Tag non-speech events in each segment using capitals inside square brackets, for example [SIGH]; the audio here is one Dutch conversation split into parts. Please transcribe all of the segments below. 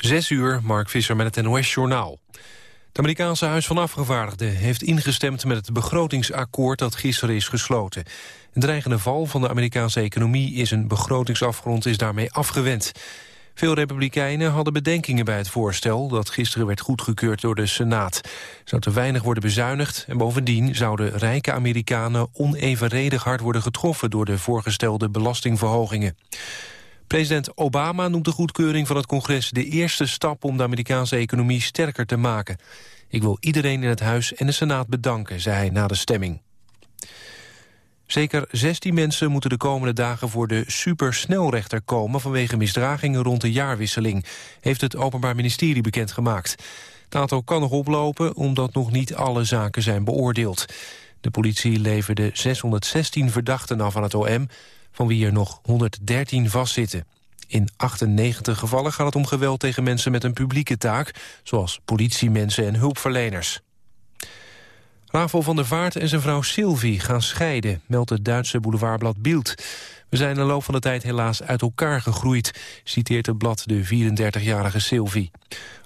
Zes uur, Mark Visser met het NOS-journaal. Het Amerikaanse Huis van Afgevaardigden heeft ingestemd met het begrotingsakkoord dat gisteren is gesloten. Een dreigende val van de Amerikaanse economie is een begrotingsafgrond is daarmee afgewend. Veel republikeinen hadden bedenkingen bij het voorstel... dat gisteren werd goedgekeurd door de Senaat. Zou te weinig worden bezuinigd... en bovendien zouden rijke Amerikanen onevenredig hard worden getroffen... door de voorgestelde belastingverhogingen. President Obama noemt de goedkeuring van het congres de eerste stap om de Amerikaanse economie sterker te maken. Ik wil iedereen in het huis en de Senaat bedanken, zei hij na de stemming. Zeker 16 mensen moeten de komende dagen voor de supersnelrechter komen... vanwege misdragingen rond de jaarwisseling, heeft het Openbaar Ministerie bekendgemaakt. Het aantal kan nog oplopen, omdat nog niet alle zaken zijn beoordeeld. De politie leverde 616 verdachten af aan het OM van wie er nog 113 vastzitten. In 98 gevallen gaat het om geweld tegen mensen met een publieke taak... zoals politiemensen en hulpverleners. Rafael van der Vaart en zijn vrouw Sylvie gaan scheiden... meldt het Duitse boulevardblad Bild. We zijn in de loop van de tijd helaas uit elkaar gegroeid... citeert het blad de 34-jarige Sylvie.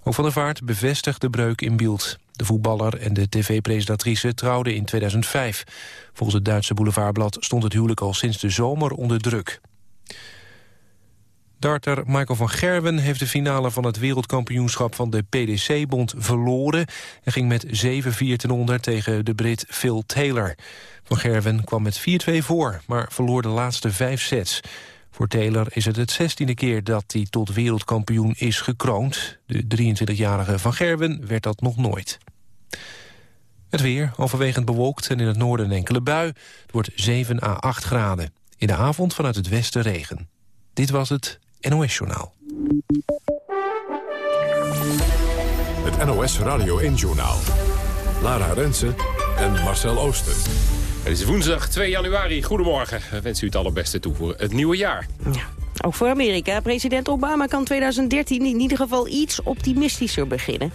Ook van der Vaart bevestigt de breuk in Bild. De voetballer en de tv-presentatrice trouwden in 2005. Volgens het Duitse boulevardblad stond het huwelijk al sinds de zomer onder druk. Darter Michael van Gerwen heeft de finale van het wereldkampioenschap van de PDC-bond verloren... en ging met 7-4 ten onder tegen de Brit Phil Taylor. Van Gerwen kwam met 4-2 voor, maar verloor de laatste vijf sets. Voor Taylor is het het zestiende keer dat hij tot wereldkampioen is gekroond. De 23-jarige Van Gerwen werd dat nog nooit. Het weer, overwegend bewolkt en in het noorden een enkele bui. Het wordt 7 à 8 graden. In de avond vanuit het westen regen. Dit was het NOS Journaal. Het NOS Radio 1 Journaal. Lara Rensen en Marcel Ooster. Het is woensdag 2 januari. Goedemorgen. We wensen u het allerbeste toe voor het nieuwe jaar. Ja. Ook voor Amerika. President Obama kan 2013 in ieder geval iets optimistischer beginnen.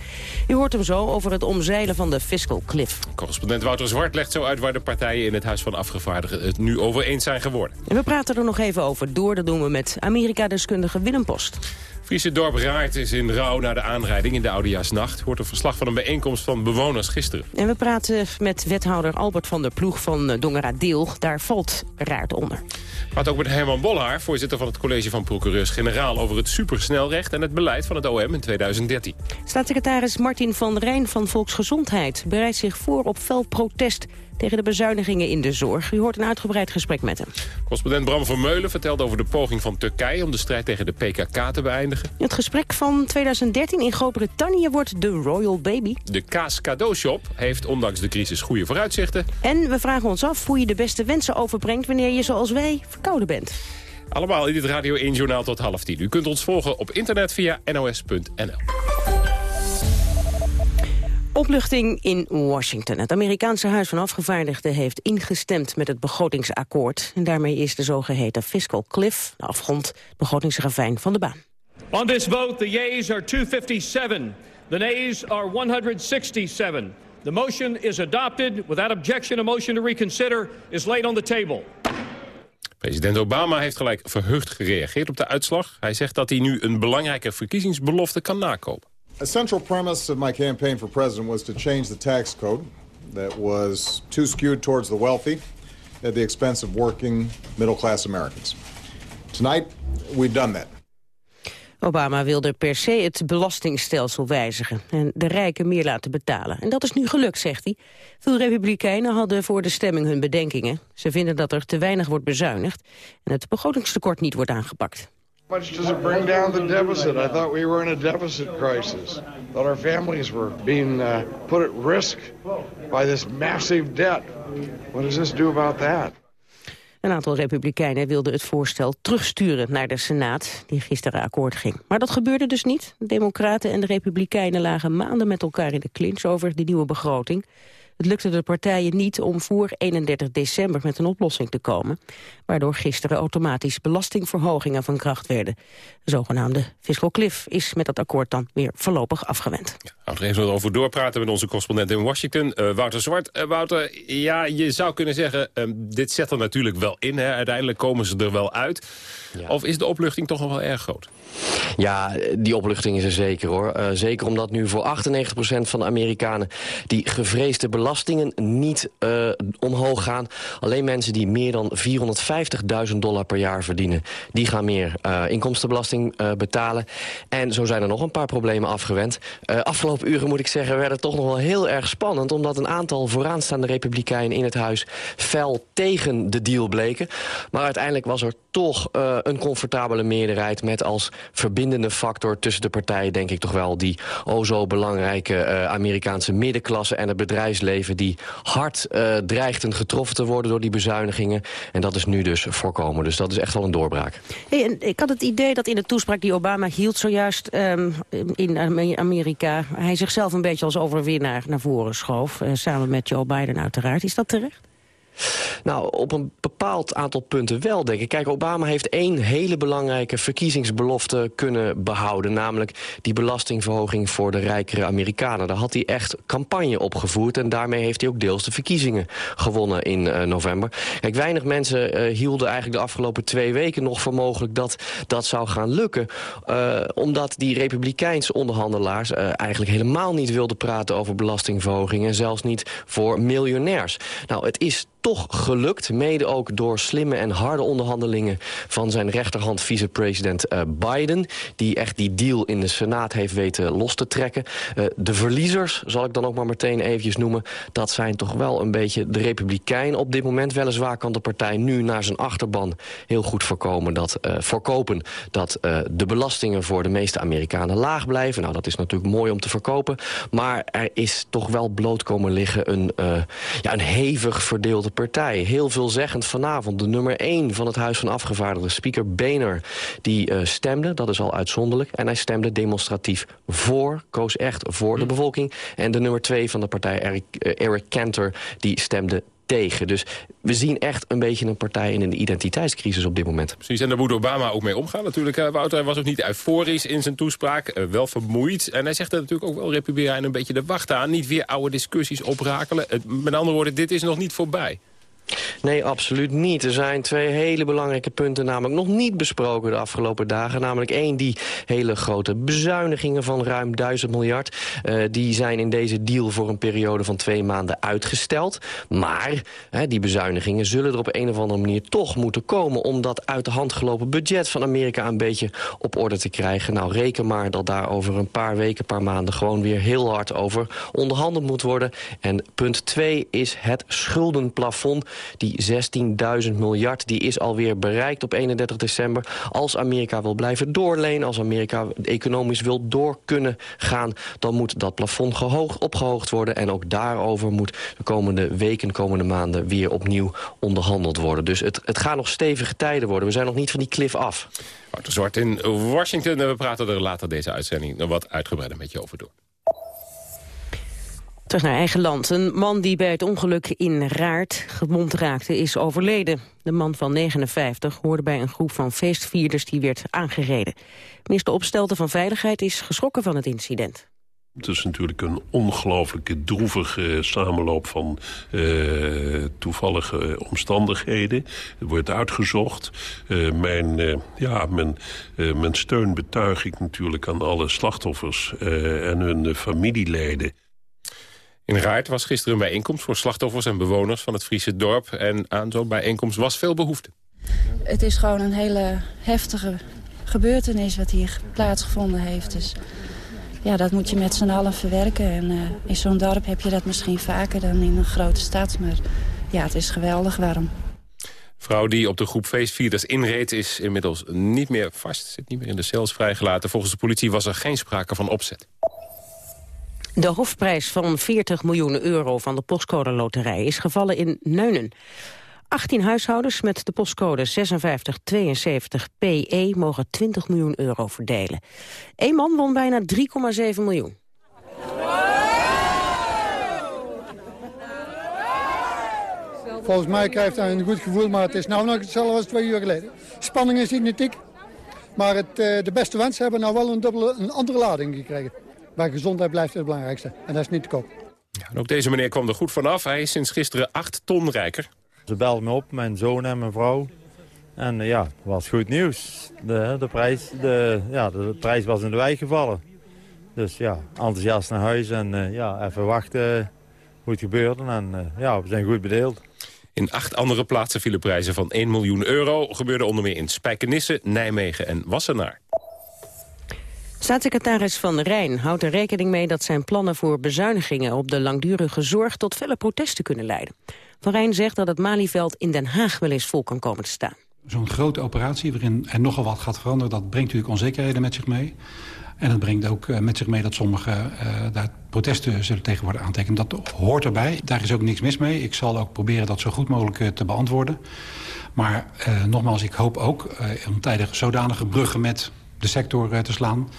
U hoort hem zo over het omzeilen van de fiscal cliff. Correspondent Wouter Zwart legt zo uit waar de partijen in het Huis van Afgevaardigden het nu over eens zijn geworden. En we praten er nog even over door. Dat doen we met Amerika-deskundige Willem Post. Friese dorp Raart is in rouw na de aanrijding in de Oudejaarsnacht. Hoort een verslag van een bijeenkomst van bewoners gisteren. En we praten met wethouder Albert van der Ploeg van Dongera Deel. Daar valt Raart onder. Praten ook met Herman Bollaar, voorzitter van het college van procureurs-generaal... over het supersnelrecht en het beleid van het OM in 2013. Staatssecretaris Martin van Rijn van Volksgezondheid bereidt zich voor op fel protest tegen de bezuinigingen in de zorg. U hoort een uitgebreid gesprek met hem. Correspondent Bram van Meulen vertelt over de poging van Turkije... om de strijd tegen de PKK te beëindigen. Het gesprek van 2013 in Groot-Brittannië wordt de Royal Baby. De Kaas Shop heeft ondanks de crisis goede vooruitzichten. En we vragen ons af hoe je de beste wensen overbrengt... wanneer je zoals wij verkouden bent. Allemaal in dit Radio 1 Journaal tot half tien. U kunt ons volgen op internet via nos.nl. Opluchting in Washington. Het Amerikaanse Huis van Afgevaardigden heeft ingestemd met het begrotingsakkoord. En daarmee is de zogeheten fiscal cliff, de afgrond, begrotingsravijn van de baan. On this vote, the yeas are 257. The nays are 167. The motion is adopted. Without objection, a motion to reconsider is laid on the table. President Obama heeft gelijk verheugd gereageerd op de uitslag. Hij zegt dat hij nu een belangrijke verkiezingsbelofte kan nakomen. A central premise of my campaign for president was to change the tax code that was too skewed towards the wealthy at the expense of working middle-class Americans. Tonight, we've done that. Obama wilde per se het belastingstelsel wijzigen en de rijken meer laten betalen. En dat is nu gelukt, zegt hij. Veel republikeinen hadden voor de stemming hun bedenkingen. Ze vinden dat er te weinig wordt bezuinigd en het begrotingstekort niet wordt aangepakt. much does it bring down the deficit? We in a deficit crisis. Thought our families were being uh, put at risk by this massive debt. What that? Een aantal republikeinen wilden het voorstel terugsturen naar de Senaat, die gisteren akkoord ging. Maar dat gebeurde dus niet. De democraten en de republikeinen lagen maanden met elkaar in de clinch over de nieuwe begroting. Het lukte de partijen niet om voor 31 december met een oplossing te komen, waardoor gisteren automatisch belastingverhogingen van kracht werden. De zogenaamde fiscal cliff is met dat akkoord dan weer voorlopig afgewend. Ja, gaan we er even over doorpraten met onze correspondent in Washington, uh, Wouter Zwart. Uh, Wouter, ja, je zou kunnen zeggen, uh, dit zet er natuurlijk wel in. Hè? Uiteindelijk komen ze er wel uit. Ja. Of is de opluchting toch nog wel erg groot? Ja, die opluchting is er zeker hoor. Uh, zeker omdat nu voor 98% van de Amerikanen die gevreesde belastingen niet uh, omhoog gaan. Alleen mensen die meer dan 450.000 dollar per jaar verdienen, die gaan meer uh, inkomstenbelasting betalen. En zo zijn er nog een paar problemen afgewend. afgelopen uren moet ik zeggen werden het toch nog wel heel erg spannend, omdat een aantal vooraanstaande republikeinen in het huis fel tegen de deal bleken. Maar uiteindelijk was er toch een comfortabele meerderheid met als verbindende factor tussen de partijen... denk ik toch wel die o zo belangrijke Amerikaanse middenklasse... en het bedrijfsleven die hard uh, dreigt en getroffen te worden door die bezuinigingen. En dat is nu dus voorkomen. Dus dat is echt wel een doorbraak. Hey, en ik had het idee dat in de toespraak die Obama hield zojuist um, in Amerika... hij zichzelf een beetje als overwinnaar naar voren schoof. Uh, samen met Joe Biden uiteraard. Is dat terecht? Nou, op een bepaald aantal punten wel, denk ik. Kijk, Obama heeft één hele belangrijke verkiezingsbelofte kunnen behouden. Namelijk die belastingverhoging voor de rijkere Amerikanen. Daar had hij echt campagne op gevoerd. En daarmee heeft hij ook deels de verkiezingen gewonnen in uh, november. Kijk, weinig mensen uh, hielden eigenlijk de afgelopen twee weken nog voor mogelijk dat dat zou gaan lukken. Uh, omdat die republikeinse onderhandelaars eigenlijk helemaal niet wilden praten over belastingverhoging. En zelfs niet voor miljonairs. Nou, het is toch gelukt. Mede ook door slimme en harde onderhandelingen van zijn rechterhand vicepresident uh, Biden. Die echt die deal in de Senaat heeft weten los te trekken. Uh, de verliezers, zal ik dan ook maar meteen eventjes noemen. Dat zijn toch wel een beetje de republikeinen op dit moment. Weliswaar kan de partij nu naar zijn achterban heel goed voorkomen dat, uh, voorkopen... dat de belastingen voor de meeste Amerikanen laag blijven. Nou, dat is natuurlijk mooi om te verkopen. Maar er is toch wel bloot komen liggen een, ja, een hevig partij. Heel veelzeggend vanavond. De nummer 1 van het Huis van Afgevaardigden, speaker Boehner, die uh, stemde. Dat is al uitzonderlijk. En hij stemde demonstratief voor, koos echt voor de hm. bevolking. En de nummer 2 van de partij, Eric, uh, Eric Cantor, die stemde tegen. Dus we zien echt een beetje een partij in een identiteitscrisis op dit moment. Precies, en daar moet Obama ook mee omgaan natuurlijk. Uh, Wouter was ook niet euforisch in zijn toespraak, uh, wel vermoeid. En hij zegt er natuurlijk ook wel Republikeinen een beetje de wacht aan. Niet weer oude discussies oprakelen. Uh, met andere woorden, dit is nog niet voorbij. Nee, absoluut niet. Er zijn twee hele belangrijke punten namelijk nog niet besproken de afgelopen dagen. Namelijk één, die hele grote bezuinigingen van ruim 1000 miljard. Uh, die zijn in deze deal voor een periode van twee maanden uitgesteld. Maar hè, die bezuinigingen zullen er op een of andere manier toch moeten komen... om dat uit de hand gelopen budget van Amerika een beetje op orde te krijgen. Nou, reken maar dat daar over een paar weken, paar maanden... gewoon weer heel hard over onderhandeld moet worden. En punt twee is het schuldenplafond die 16.000 miljard die is alweer bereikt op 31 december. Als Amerika wil blijven doorlenen, als Amerika economisch wil door kunnen gaan... dan moet dat plafond gehoog, opgehoogd worden. En ook daarover moet de komende weken, komende maanden... weer opnieuw onderhandeld worden. Dus het, het gaat nog stevige tijden worden. We zijn nog niet van die cliff af. Wouter Zwart in Washington. We praten er later deze uitzending nog wat uitgebreider met je over door. Terug naar eigen land. Een man die bij het ongeluk in Raart gewond raakte is overleden. De man van 59 hoorde bij een groep van feestvierders die werd aangereden. Minister Opstelten van Veiligheid is geschrokken van het incident. Het is natuurlijk een ongelooflijke droevige samenloop van uh, toevallige omstandigheden. Het wordt uitgezocht. Uh, mijn, uh, ja, mijn, mijn steun betuig ik natuurlijk aan alle slachtoffers en hun familieleden. In Raart was gisteren een bijeenkomst voor slachtoffers en bewoners van het Friese dorp. En aan zo'n bijeenkomst was veel behoefte. Het is gewoon een hele heftige gebeurtenis wat hier plaatsgevonden heeft. Dus ja, dat moet je met z'n allen verwerken. En uh, in zo'n dorp heb je dat misschien vaker dan in een grote stad. Maar ja, het is geweldig warm. Vrouw die op de groep feestvierders inreed is inmiddels niet meer vast. Zit niet meer in de cels vrijgelaten. Volgens de politie was er geen sprake van opzet. De hoofdprijs van 40 miljoen euro van de postcode loterij is gevallen in Neunen. 18 huishoudens met de postcode 5672PE mogen 20 miljoen euro verdelen. Eén man won bijna 3,7 miljoen. volgens mij krijgt hij een goed gevoel, maar het is nou nog hetzelfde als twee uur geleden. Spanning is niet maar het, de beste wensen hebben nou wel een, dubbele, een andere lading gekregen. Maar gezondheid blijft het belangrijkste en dat is niet te koop. Ja, ook deze meneer kwam er goed vanaf. Hij is sinds gisteren 8 ton rijker. Ze belden me op, mijn zoon en mijn vrouw. En ja, het was goed nieuws. De, de, prijs, de, ja, de, prijs was in de wijk gevallen. Dus ja, enthousiast naar huis en uh, ja, even wachten hoe het gebeurde. En uh, ja, we zijn goed bedeeld. In acht andere plaatsen vielen prijzen van 1 miljoen euro. Gebeurde onder meer in Spijkenisse, Nijmegen en Wassenaar. Staatssecretaris Van Rijn houdt er rekening mee dat zijn plannen voor bezuinigingen op de langdurige zorg tot felle protesten kunnen leiden. Van Rijn zegt dat het Malieveld in Den Haag wel eens vol kan komen te staan. Zo'n grote operatie waarin er nogal wat gaat veranderen... dat brengt natuurlijk onzekerheden met zich mee. En dat brengt ook eh, met zich mee dat sommigen uh, daar protesten zullen tegen worden aantekenen. Dat hoort erbij. Daar is ook niks mis mee. Ik zal ook proberen dat zo goed mogelijk uh, te beantwoorden. Maar nogmaals, ik hoop ook om tijdig zodanige bruggen met de sector te slaan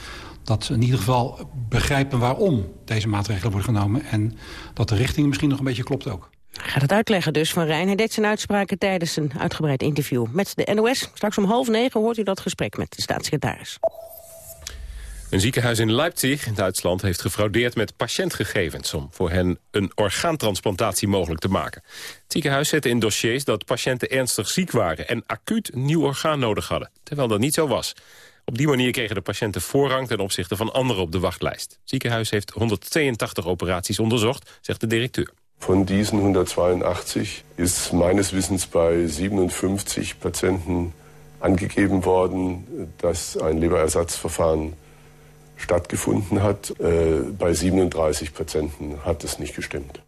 dat ze in ieder geval begrijpen waarom deze maatregelen worden genomen... en dat de richting misschien nog een beetje klopt ook. Hij gaat het uitleggen dus van Rijn. Hij deed zijn uitspraken tijdens een uitgebreid interview met de NOS. Straks om half negen hoort u dat gesprek met de staatssecretaris. Een ziekenhuis in Leipzig, in Duitsland, heeft gefraudeerd met patiëntgegevens... om voor hen een orgaantransplantatie mogelijk te maken. Het ziekenhuis zette in dossiers dat patiënten ernstig ziek waren... en acuut een nieuw orgaan nodig hadden, terwijl dat niet zo was. Op die manier kregen de patiënten voorrang ten opzichte van anderen op de wachtlijst. Het ziekenhuis heeft 182 operaties onderzocht, zegt de directeur. Von diesen 182 ist meines Wissens bei 57 Patienten angegeben worden, dass ein Leberersatzverfahren stattgefunden hat. Äh, bei 37 Patienten hat es nicht gestimmt.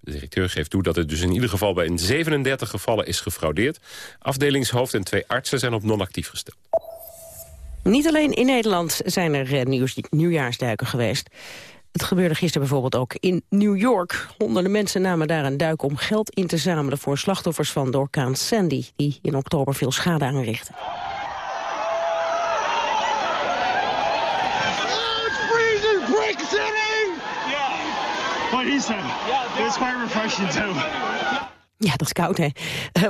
De directeur geeft toe dat het dus in ieder geval bij 37 gevallen is gefraudeerd. Afdelingshoofd en twee artsen zijn op non-actief gesteld. Niet alleen in Nederland zijn er eh, nieuws, nieuwjaarsduiken geweest. Het gebeurde gisteren bijvoorbeeld ook in New York. Honderden mensen namen daar een duik om geld in te zamelen... voor slachtoffers van de orkaan Sandy, die in oktober veel schade aanrichtte. What he said. Yeah, it's quite refreshing too. Ja, dat is koud, hè?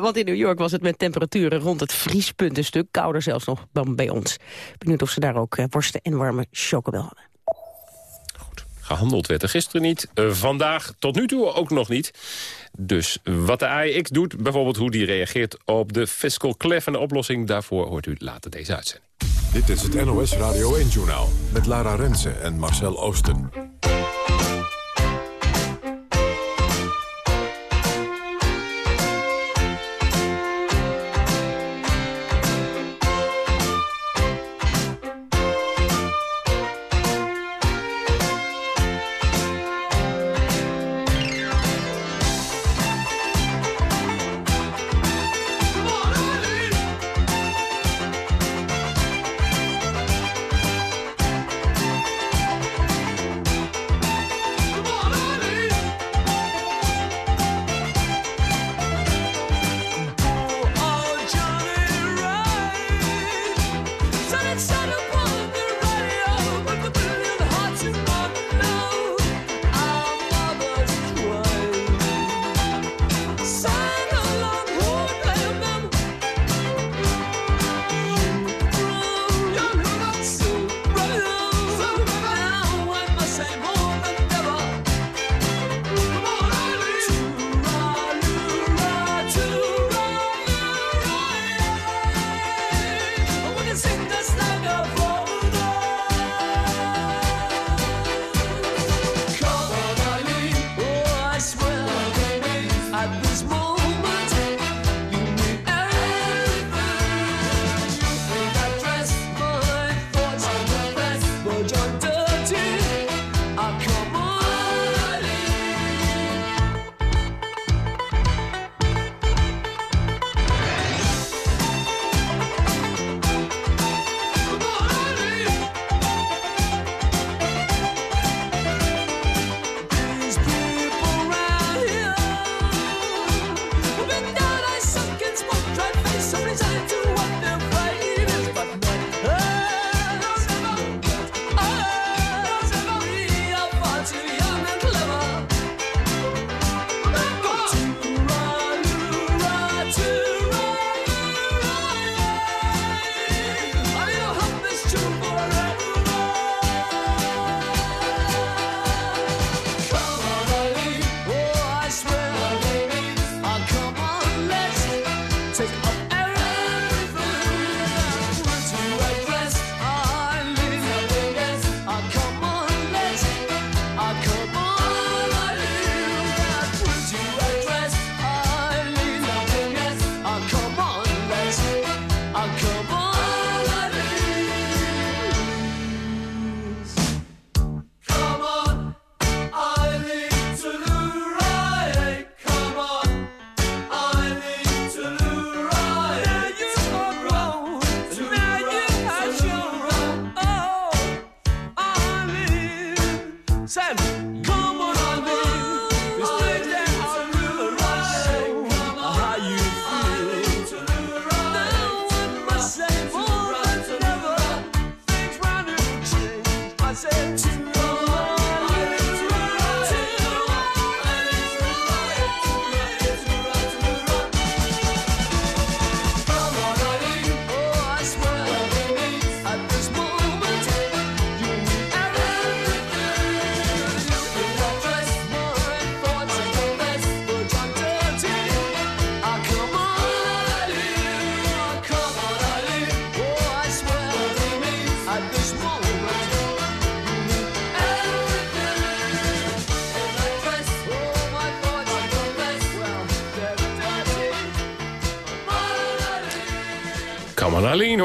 Want in New York was het met temperaturen rond het vriespunt een stuk kouder zelfs nog dan bij ons. Benieuwd of ze daar ook eh, worsten en warme chocolade hadden. Goed, gehandeld werd er gisteren niet. Uh, vandaag tot nu toe ook nog niet. Dus wat de AEX doet, bijvoorbeeld hoe die reageert op de fiscal cliff... en de oplossing daarvoor hoort u later deze uitzending. Dit is het NOS Radio 1-journaal met Lara Rensen en Marcel Oosten.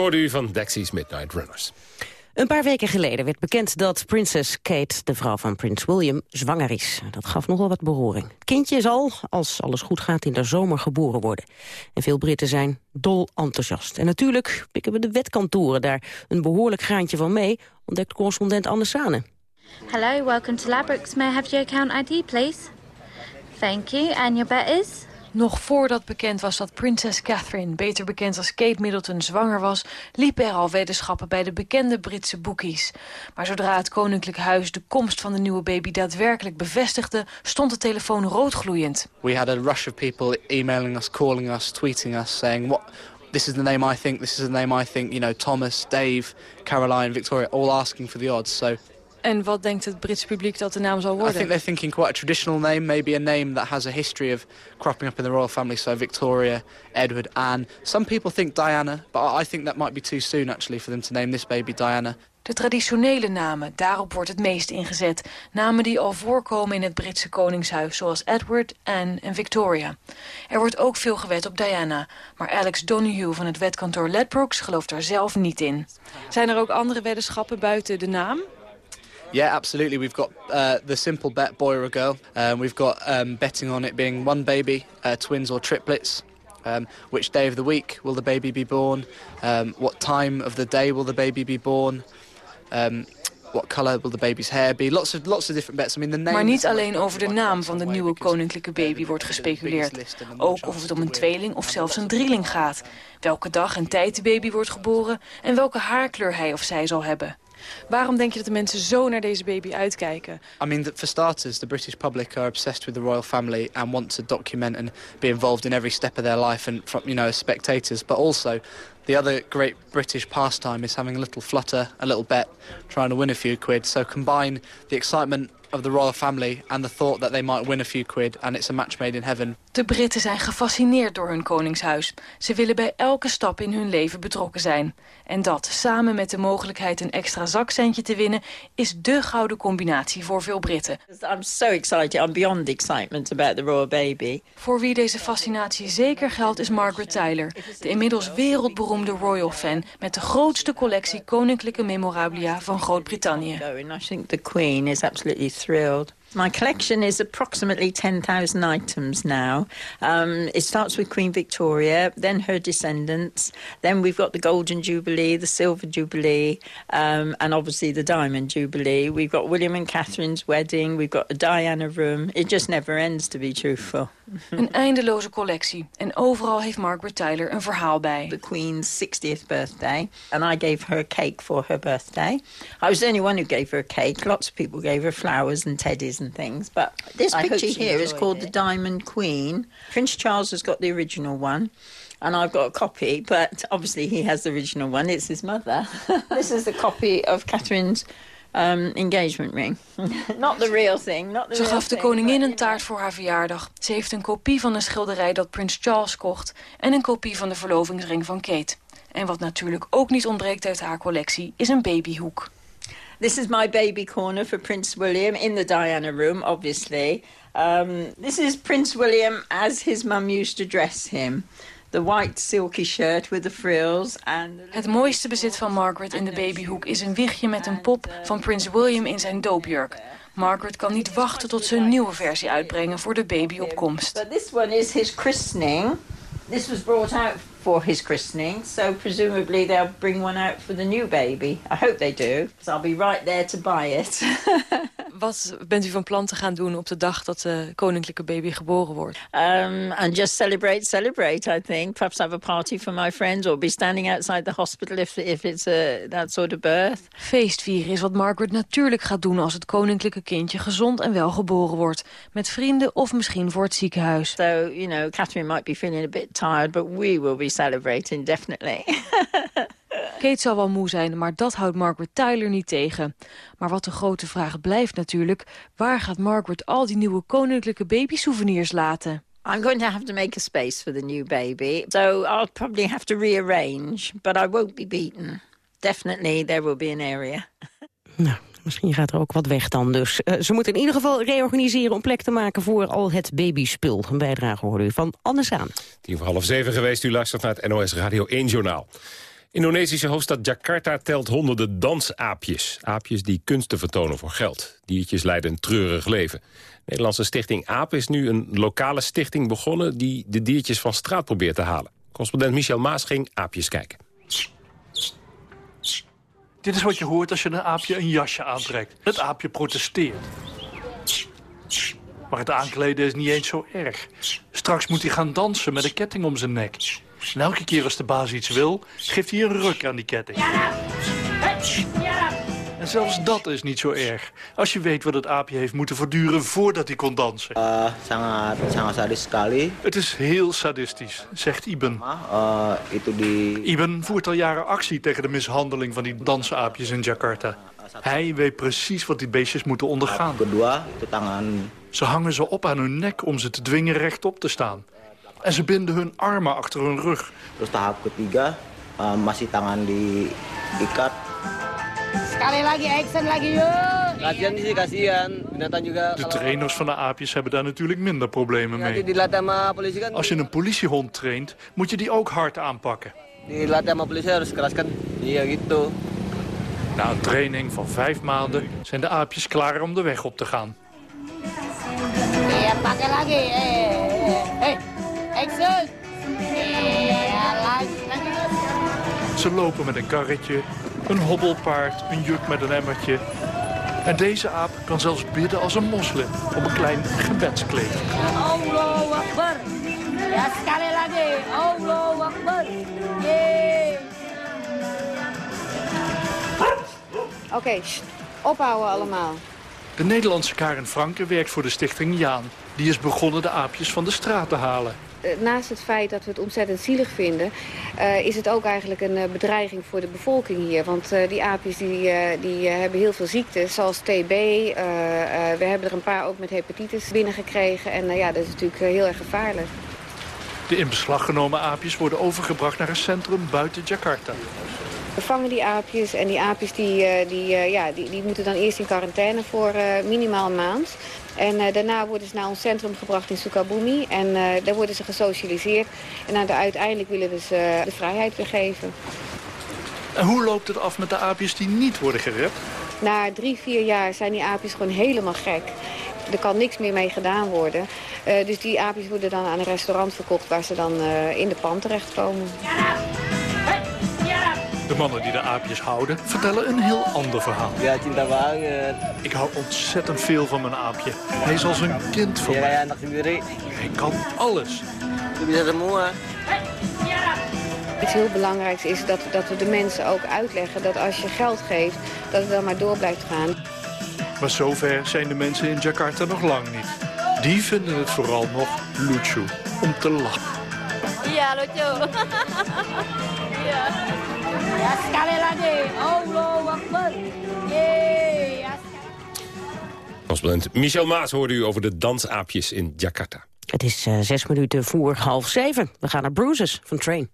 Hoorde u van Dexys Midnight Runners. Een paar weken geleden werd bekend dat prinses Kate, de vrouw van prins William, zwanger is. Dat gaf nogal wat beroering. Het kindje zal, als alles goed gaat, in de zomer geboren worden. En veel Britten zijn dol enthousiast. En natuurlijk pikken we de wetkantoren daar een behoorlijk graantje van mee, ontdekt correspondent Anne Sane. Hello, welcome to Labrooks. May I have your account ID, please? Thank you. And your bet is? Nog voordat bekend was dat prinses Catherine, beter bekend als Kate Middleton, zwanger was... liepen er al weddenschappen bij de bekende Britse boekies. Maar zodra het koninklijk huis de komst van de nieuwe baby daadwerkelijk bevestigde... stond de telefoon roodgloeiend. We had a rush of people emailing us, calling us, tweeting us, saying... what. This is the name I think, this is the name I think, you know, Thomas, Dave, Caroline, Victoria, all asking for the odds. So En wat denkt het Britse publiek dat de naam zal worden? I think they're thinking quite a traditional name, maybe a name that has a history of cropping up in the royal family. So Victoria, Edward, Anne. Some people think Diana, but I think that might be too soon actually for them to name this baby Diana. De traditionele namen, daarop wordt het meest ingezet. Namen die al voorkomen in het Britse koningshuis, zoals Edward, Anne en Victoria. Er wordt ook veel gewet op Diana, maar Alex Donahue van het wetkantoor Ledbrooks gelooft daar zelf niet in. Zijn er ook andere weddenschappen buiten de naam? Yeah, absolutely. We've got uh, the simple bet, boy or a girl. Um, we've got um, betting on it being one baby, uh, twins or triplets. Um, which day of the week will the baby be born? Um, what time of the day will the baby be born? Um, what colour will the baby's hair be? Lots of, lots of different bets. I mean, the name maar niet alleen over de naam van de nieuwe koninklijke baby wordt gespeculeerd. Ook of het om een tweeling of zelfs een drieling gaat. Welke dag en tijd de baby wordt geboren en welke haarkleur hij of zij zal hebben. Waarom denk je dat de mensen zo naar deze baby uitkijken? I mean, for starters, the British public are obsessed with the royal family and want to document and be involved in every step of their life and from, you know, spectators. But also, the other great British pastime is having a little flutter, a little bet, trying to win a few quid. So combine the excitement of the royal family and the thought that they might win a few quid and it's a match made in heaven. De Britten zijn gefascineerd door hun koningshuis. Ze willen bij elke stap in hun leven betrokken zijn. En dat, samen met de mogelijkheid een extra zakcentje te winnen... is de gouden combinatie voor veel Britten. I'm so excited. I'm beyond excitement about the royal baby. Voor wie deze fascinatie zeker geldt is Margaret Tyler... de inmiddels wereldberoemde royal fan... met de grootste collectie koninklijke memorabilia van Groot-Brittannië. I think the Queen is absolutely thrilled. My collection is approximately 10,000 items now. Um, it starts with Queen Victoria, then her descendants. Then we've got the Golden Jubilee, the Silver Jubilee, um, and obviously the Diamond Jubilee. We've got William and Catherine's wedding. We've got the Diana room. It just never ends, to be truthful. [LAUGHS] Een eindeloze collectie. En overal heeft Margaret Tyler een verhaal bij. The Queen's 60th birthday. And I gave her a cake for her birthday. I was the only one who gave her a cake. Lots of people gave her flowers and teddies and things. But this I picture here is called it. the Diamond Queen. Prince Charles has got the original one. And I've got a copy, but obviously he has the original one. It's his mother. [LAUGHS] this is a copy of Catherine's um, engagement ring. [LAUGHS] not the real thing. Not the Ze real gaf de koningin een taart voor haar verjaardag. Ze heeft een kopie van een schilderij dat prins Charles kocht... en een kopie van de verlovingsring van Kate. En wat natuurlijk ook niet ontbreekt uit haar collectie is een babyhoek. This is my baby corner for Prince William in the Diana room, obviously. Um, this is Prince William as his mum used to dress him. The white silky shirt with the frills and Het mooiste bezit van Margaret in de babyhoek is een wiegje met een pop van prins William in zijn doopjurk. Margaret kan niet wachten tot ze een nieuwe versie uitbrengen voor de baby op. But this one is his christening. This was brought out for his christening, so presumably they'll bring one out for the new baby. I hope they do, because I'll be right there to buy it. [LAUGHS] Wat bent u van plan te gaan doen op de dag dat de koninklijke baby geboren wordt? Um, and just celebrate, celebrate, I think. Perhaps have a party for my friends or be standing outside the hospital if, if it's a, that sort of birth. Feestvieren is wat Margaret natuurlijk gaat doen als het koninklijke kindje gezond en wel geboren wordt. Met vrienden of misschien voor het ziekenhuis. So, you know, Catherine might be feeling a bit tired, but we will be celebrating, definitely. [LAUGHS] Kate zal wel moe zijn, maar dat houdt Margaret Tyler niet tegen. Maar wat de grote vraag blijft natuurlijk... waar gaat Margaret al die nieuwe koninklijke babysouvenirs laten? I'm going to have to make a space for the new baby. So I'll probably have to rearrange, but I won't be beaten. Definitely there will be an area. Nou, misschien gaat er ook wat weg dan dus. Uh, ze moeten in ieder geval reorganiseren om plek te maken voor al het babyspul. Een bijdrage hoorde u van Anne Saan. Tien voor half zeven geweest, u luistert naar het NOS Radio 1 Journaal. Indonesische hoofdstad Jakarta telt honderden dansaapjes. Aapjes die kunsten vertonen voor geld. Diertjes leiden een treurig leven. Nederlandse stichting AAP is nu een lokale stichting begonnen... die de diertjes van straat probeert te halen. Correspondent Michel Maas ging aapjes kijken. Dit is wat je hoort als je een aapje een jasje aantrekt. Het aapje protesteert. Maar het aankleden is niet eens zo erg. Straks moet hij gaan dansen met een ketting om zijn nek. En elke keer als de baas iets wil, geeft hij een ruk aan die ketting. En zelfs dat is niet zo erg. Als je weet wat het aapje heeft moeten verduren voordat hij kon dansen. Uh, sangat, sangat sadis sekali. Het is heel sadistisch, zegt Iben. Uh, itu di... Iben voert al jaren actie tegen de mishandeling van die dansaapjes in Jakarta. Hij weet precies wat die beestjes moeten ondergaan. Ze hangen ze op aan hun nek om ze te dwingen rechtop te staan. En ze binden hun armen achter hun rug. Terus tahap ketiga, uh, masih tangan diikat. Sekali lagi action lagi yuk. Kasihan sih, kasihan. Binatang juga. De trainers van de aapjes hebben daar natuurlijk minder problemen mee. Kan. Als je een politiehond traint, moet je die ook hard aanpakken. Dilatih sama polisi harus keras kan. Iya gitu. Na een training van vijf maanden zijn de aapjes klaar om de weg op te gaan. Lagi. Eh, eh, action. Ze lopen met een karretje, een hobbelpaard, een juk met een emmertje. En deze aap kan zelfs bidden als een moslim op een klein gebedskleed. Allahu Akbar. Ja, sekali lagi. Allahu Akbar. Yeay. Oké, ophouden allemaal. De Nederlandse Karen Franke werkt voor de stichting Jaan. Die is begonnen de aapjes van de straat te halen. Eh, Naast het feit dat we het ontzettend zielig vinden... eh, is het ook eigenlijk een eh, bedreiging voor de bevolking hier. Want die aapjes die, die hebben heel veel ziektes, zoals TB. we hebben er een paar ook met hepatitis binnengekregen. En ja, dat is natuurlijk heel erg gevaarlijk. De in beslag genomen aapjes worden overgebracht naar een centrum buiten Jakarta. We vangen die aapjes en die aapjes die, die, ja, die, die moeten dan eerst in quarantaine voor minimaal een maand. En eh, daarna worden ze naar ons centrum gebracht in Sukabumi. En eh, daar worden ze gesocialiseerd. En dan uiteindelijk willen we ze de vrijheid weer geven. En hoe loopt het af met de aapjes die niet worden gered? Na drie, vier jaar zijn die aapjes gewoon helemaal gek. Er kan niks meer mee gedaan worden. Eh, dus die aapjes worden dan aan een restaurant verkocht... waar ze dan eh, in de pan terechtkomen. De mannen die de aapjes houden vertellen een heel ander verhaal. Ja, banget. Ik hou ontzettend veel van mijn aapje. Hij is als een kind voor mij. Hij kan alles. Iets heel belangrijks is dat, dat we de mensen ook uitleggen... dat als je geld geeft, dat het dan maar door blijft gaan. Maar zover zijn de mensen in Jakarta nog lang niet. Die vinden het vooral nog lucu om te lachen. Iya, lucu. Iya. [LAUGHS] Correspondent Michel Maas hoorde u over de dansaapjes in Jakarta. Het is eh, zes minuten voor half zeven. We gaan naar Bruises van Train.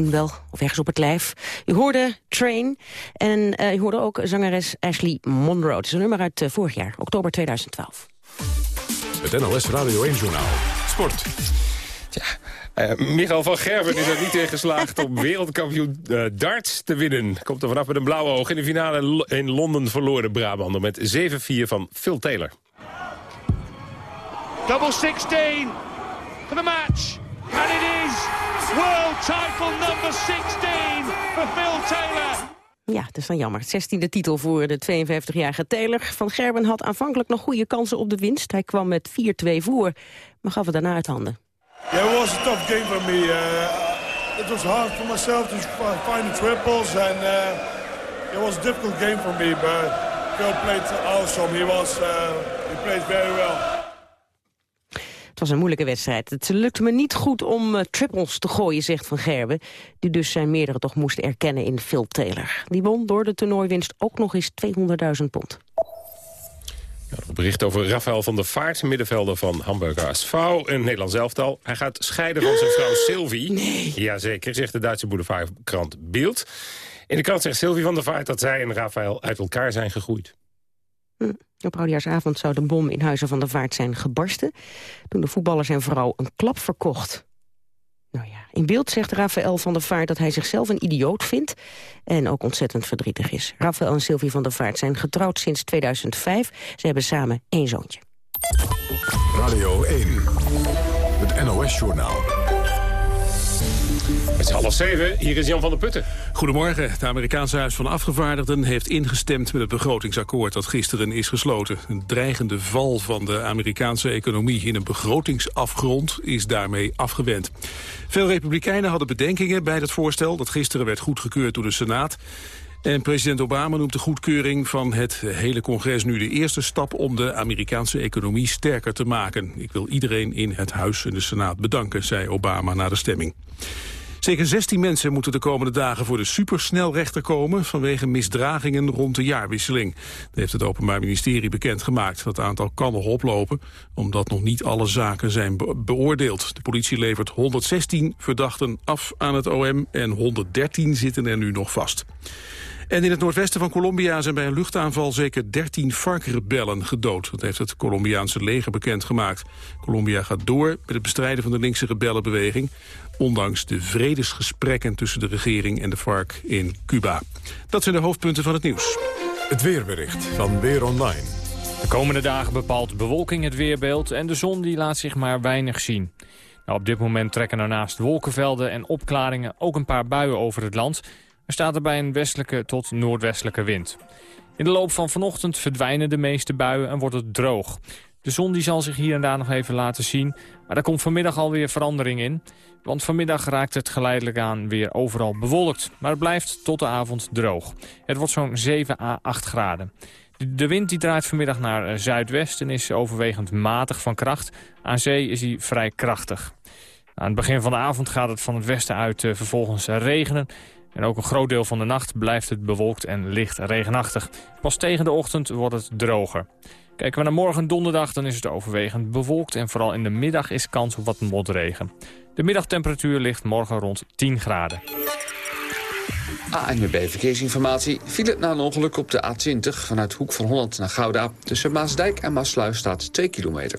Misschien wel, of ergens op het lijf. U hoorde Train en eh, u hoorde ook zangeres Ashley Monroe. Het is een nummer uit eh, vorig jaar, oktober 2012. Het NOS Radio 1-journaal. Sport. Eh, Michael van Gerwen is er niet in geslaagd om [LAUGHS] wereldkampioen eh, darts te winnen. Komt er vanaf met een blauwe oog. In de finale in Londen verloren Brabander met 7-4 van Phil Taylor. Double 16 for the match. And it is world title number 16 for Phil Taylor. Ja, het is dan jammer. 16e titel voor de 52-jarige Taylor. Van Gerben had aanvankelijk nog goede kansen op de winst. Hij kwam met 4-2 voor, maar gaf het daarna uit handen. Yeah, it was a tough game for me. Uh, it was hard for myself to fi- find the triples, and uh, it was a difficult game for me. But Phil played awesome. He was, uh, he played very well. Het was een moeilijke wedstrijd. Het lukte me niet goed om eh, triples te gooien, zegt Van Gerben. Die dus zijn meerdere toch moest erkennen in Phil Taylor. Die won door de toernooiwinst ook nog eens 200.000 pond. Ja, een bericht over Rafael van der Vaart, middenvelder van Hamburger SV in Nederlands elftal. Hij gaat scheiden van zijn vrouw Sylvie. Nee. Jazeker, zegt de Duitse boulevardkrant Beeld. In de krant zegt Sylvie van der Vaart dat zij en Rafael uit elkaar zijn gegroeid. Op oudejaarsavond zou de bom in Huizen van der Vaart zijn gebarsten... toen de voetballer zijn vrouw een klap verkocht. Nou ja, in beeld zegt Rafael van der Vaart dat hij zichzelf een idioot vindt... en ook ontzettend verdrietig is. Rafael en Sylvie van der Vaart zijn getrouwd sinds 2005. Ze hebben samen één zoontje. Radio 1, het NOS-journaal. Het is half zeven, hier is Jan van der Putten. Goedemorgen. Het Amerikaanse Huis van Afgevaardigden heeft ingestemd met het begrotingsakkoord dat gisteren is gesloten. Een dreigende val van de Amerikaanse economie in een begrotingsafgrond is daarmee afgewend. Veel republikeinen hadden bedenkingen bij het voorstel dat gisteren werd goedgekeurd door de Senaat. En president Obama noemt de goedkeuring van het hele congres nu de eerste stap om de Amerikaanse economie sterker te maken. Ik wil iedereen in het huis en de Senaat bedanken, zei Obama na de stemming. Zeker 16 mensen moeten de komende dagen voor de supersnelrechter komen vanwege misdragingen rond de jaarwisseling. Dat heeft het Openbaar Ministerie bekendgemaakt. Dat aantal kan nog oplopen, omdat nog niet alle zaken zijn be- beoordeeld. De politie levert 116 verdachten af aan het OM en 113 zitten er nu nog vast. En in het noordwesten van Colombia zijn bij een luchtaanval zeker 13 varkrebellen gedood. Dat heeft het Colombiaanse leger bekendgemaakt. Colombia gaat door met het bestrijden van de linkse rebellenbeweging... ondanks de vredesgesprekken tussen de regering en de FARC in Cuba. Dat zijn de hoofdpunten van het nieuws. Het weerbericht van Weer Online. De komende dagen bepaalt bewolking het weerbeeld en de zon die laat zich maar weinig zien. Nou, op dit moment trekken er naast wolkenvelden en opklaringen ook een paar buien over het land. Er staat erbij een westelijke tot noordwestelijke wind. In de loop van vanochtend verdwijnen de meeste buien en wordt het droog. De zon die zal zich hier en daar nog even laten zien, maar daar komt vanmiddag alweer verandering in. Want vanmiddag raakt het geleidelijk aan weer overal bewolkt. Maar het blijft tot de avond droog. Het wordt zo'n 7 à 8 graden. De- wind die draait vanmiddag naar eh, zuidwest en is overwegend matig van kracht. Aan zee is hij vrij krachtig. Aan het begin van de avond gaat het van het westen uit eh, vervolgens regenen. En ook een groot deel van de nacht blijft het bewolkt en licht regenachtig. Pas tegen de ochtend wordt het droger. Kijken we naar morgen donderdag, dan is het overwegend bewolkt... en vooral in de middag is kans op wat motregen. De middagtemperatuur ligt morgen rond 10 graden. ANWB Verkeersinformatie. File na een ongeluk op de A20 vanuit Hoek van Holland naar Gouda. Tussen Maasdijk en Maasluis staat 2 kilometer.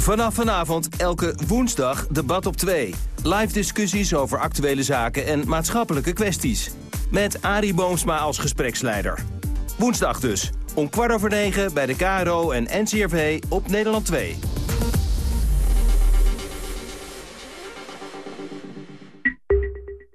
Vanaf vanavond elke woensdag debat op 2. Live discussies over actuele zaken en maatschappelijke kwesties. Met Arie Boomsma als gespreksleider. Woensdag dus, om kwart over negen bij de KRO en NCRV op Nederland 2.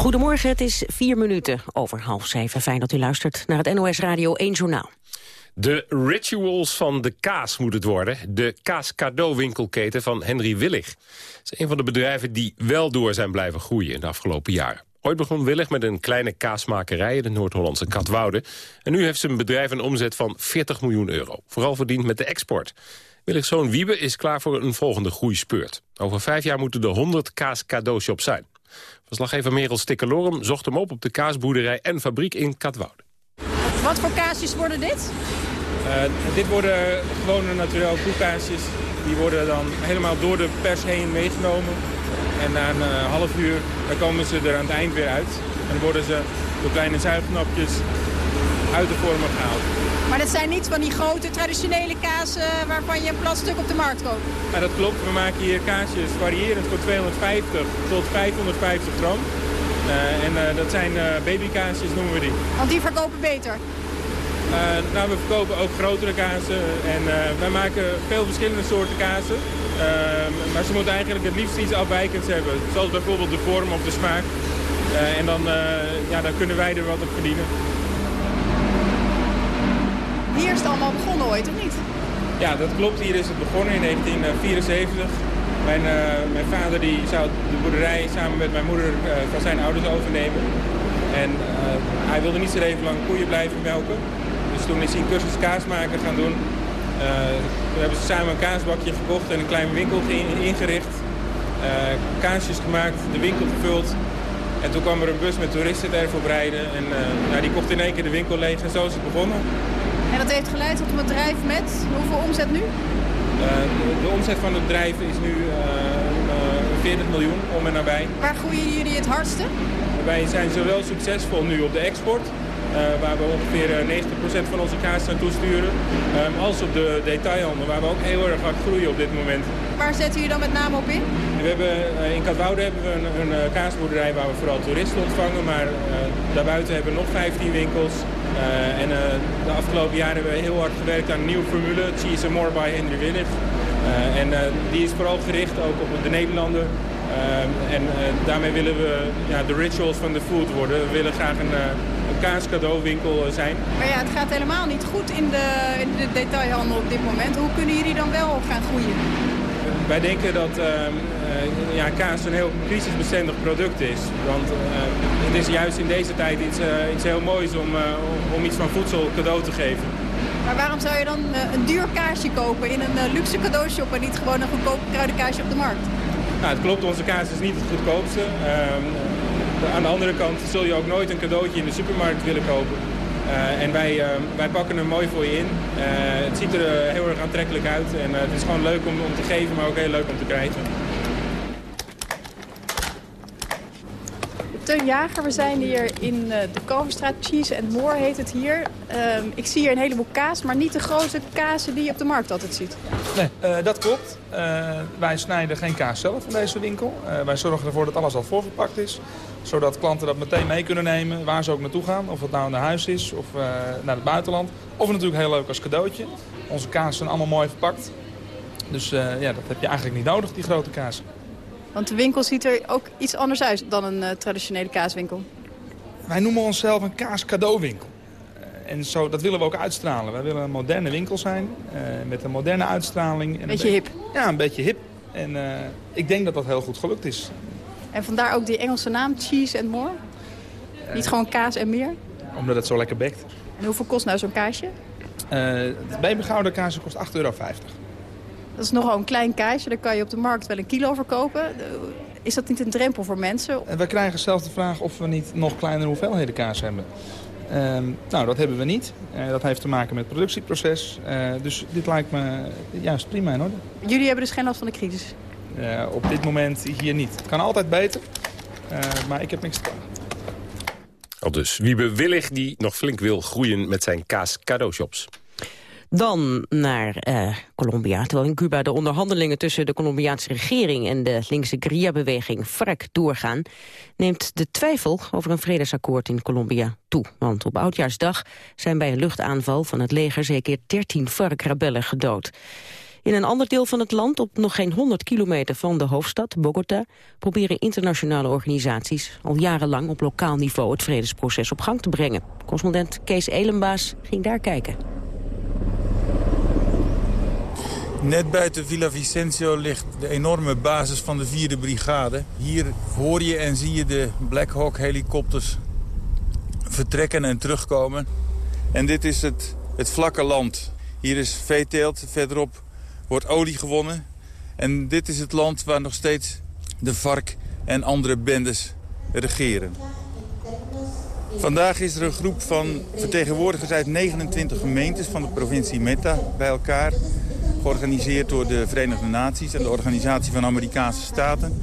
Goedemorgen, het is vier minuten over half zeven. Fijn dat u luistert naar het NOS Radio 1 Journaal. De rituals van de kaas moet het worden. De kaas cadeauwinkelketen van Henry Willig. Het is een van de bedrijven die wel door zijn blijven groeien in de afgelopen jaren. Ooit begon Willig met een kleine kaasmakerij in de Noord-Hollandse Katwoude. En nu heeft zijn bedrijf een omzet van 40 miljoen euro. Vooral verdiend met de export. Willigs zoon Wiebe is klaar voor een volgende groeispeurt. Over vijf jaar moeten er 100 kaas cadeaushops zijn. Verslaggever Merel Stikkelorum zocht hem op op de kaasboerderij en fabriek in Katwoude. Wat voor kaasjes worden dit? Eh, dit worden gewone naturel koekkaasjes. Die worden dan helemaal door de pers heen meegenomen. En na een eh, half uur dan komen ze er aan het eind weer uit. En dan worden ze door kleine zuigknopjes uit de vormen gehaald. Maar dat zijn niet van die grote traditionele kazen waarvan je een plat stuk op de markt koopt. Maar dat klopt, we maken hier kaasjes variërend van 250 tot 550 gram. Eh, en eh, dat zijn eh, babykaasjes noemen we die. Want die verkopen beter. Eh, nou, we verkopen ook grotere kazen en eh, wij maken veel verschillende soorten kazen. Eh, maar ze moeten eigenlijk het liefst iets afwijkends hebben. Zoals bijvoorbeeld de vorm of de smaak. Eh, en dan, eh, ja, dan kunnen wij er wat op verdienen. Hier is het allemaal begonnen ooit, of niet? Ja, dat klopt. Hier is het begonnen in 1974. Mijn, eh, mijn vader die zou de boerderij samen met mijn moeder eh, van zijn ouders overnemen. En eh, hij wilde niet zo even lang koeien blijven melken. Dus toen is hij een cursus kaasmaker gaan doen. Toen hebben ze samen een kaasbakje gekocht en een klein winkel ge- ingericht. Kaasjes gemaakt, de winkel gevuld. En toen kwam er een bus met toeristen ervoor rijden. En nou, die kocht in één keer de winkel leeg en zo is het begonnen. En dat heeft geleid tot een bedrijf met hoeveel omzet nu? Eh, de, de omzet van het bedrijf is nu eh, eh, 40 miljoen om en nabij. Waar groeien jullie het hardste? Wij zijn zowel succesvol nu op de export, eh, waar we ongeveer eh, 90% van onze kaas naartoe sturen, ehm, als op de detailhandel, waar we ook heel erg hard groeien op dit moment. Waar zetten jullie dan met name op in? We hebben, eh, in Katwoude hebben we een, een eh, kaasboerderij waar we vooral toeristen ontvangen, maar eh, daarbuiten hebben we nog 15 winkels. Eh, en eh, de afgelopen jaren hebben we heel hard gewerkt aan een nieuwe formule, Cheese and More by Henry Willig. Eh, en die is vooral gericht ook op de Nederlander. En daarmee willen we ja, de rituals van de food worden. We willen graag een, een kaascadeauwinkel zijn. Maar ja, het gaat helemaal niet goed in de, in de detailhandel op dit moment. Hoe kunnen jullie dan wel gaan groeien? Wij denken dat ehm, eh, ja, kaas een heel crisisbestendig product is. Want eh, het is juist in deze tijd iets, eh, iets heel moois om, eh, om- iets van voedsel cadeau te geven. Maar waarom zou je dan een duur kaasje kopen in een luxe cadeaushop en niet gewoon een goedkoop kruidenkaasje op de markt? Nou, het klopt, onze kaas is niet het goedkoopste. Ehm, aan de andere kant zul je ook nooit een cadeautje in de supermarkt willen kopen. En wij, ehm, wij pakken hem mooi voor je in. Het ziet er heel erg aantrekkelijk uit. En het is gewoon leuk om, om te geven, maar ook heel leuk om te krijgen. Teun Jager, we zijn hier in eh, de Kalverstraat. Cheese and More heet het hier. Ehm, ik zie hier een heleboel kaas, maar niet de grote kazen die je op de markt altijd ziet. Nee, eh, dat klopt. Eh, wij snijden geen kaas zelf in deze winkel. Wij zorgen ervoor dat alles al voorverpakt is. Zodat klanten dat meteen mee kunnen nemen waar ze ook naartoe gaan. Of het nou naar huis is of naar het buitenland. Of natuurlijk heel leuk als cadeautje. Onze kaas zijn allemaal mooi verpakt. Dus ja, dat heb je eigenlijk niet nodig, die grote kaas. Want de winkel ziet er ook iets anders uit dan een eh, traditionele kaaswinkel. Wij noemen onszelf een kaas-cadeauwinkel. Eh, En zo, dat willen we ook uitstralen. Wij willen een moderne winkel zijn, eh, met een moderne uitstraling. En een Beetje hip. Ja, een beetje hip. En ik denk dat dat heel goed gelukt is. En vandaar ook die Engelse naam, Cheese and More. Niet gewoon kaas en meer. Omdat het zo lekker bekt. En hoeveel kost nou zo'n kaasje? Het babygouden kaasje kost 8,50 euro. Dat is nogal een klein kaasje, daar kan je op de markt wel een kilo verkopen. Eh, Is dat niet een drempel voor mensen? En wij krijgen zelfs de vraag of we niet nog kleinere hoeveelheden kaas hebben. Ehm, nou, dat hebben we niet. Eh, dat heeft te maken met het productieproces. Eh, dus dit lijkt me juist prima in orde. Jullie hebben dus geen last van de crisis. Op dit moment hier niet. Het kan altijd beter, eh, maar ik heb niks te klagen. Al dus Wiebe Willig die nog flink wil groeien met zijn kaas cadeaushops. Dan naar eh, Colombia. Terwijl in Cuba de onderhandelingen tussen de Colombiaanse regering en de linkse guerrilla-beweging FARC doorgaan, neemt de twijfel over een vredesakkoord in Colombia toe. Want op Oudjaarsdag zijn bij een luchtaanval van het leger zeker 13 FARC-rebellen gedood. In een ander deel van het land, op nog geen 100 kilometer van de hoofdstad, Bogota, proberen internationale organisaties al jarenlang op lokaal niveau het vredesproces op gang te brengen. Correspondent Kees Elenbaas ging daar kijken. Net buiten Villa Vicencio ligt de enorme basis van de 4e brigade. Hier hoor je en zie je de Black Hawk helikopters vertrekken en terugkomen. En dit is het, het vlakke land. Hier is veeteelt, verderop wordt olie gewonnen. En dit is het land waar nog steeds de vark en andere bendes regeren. Vandaag is er een groep van vertegenwoordigers uit 29 gemeentes van de provincie Meta bij elkaar. Georganiseerd door de Verenigde Naties en de Organisatie van Amerikaanse Staten.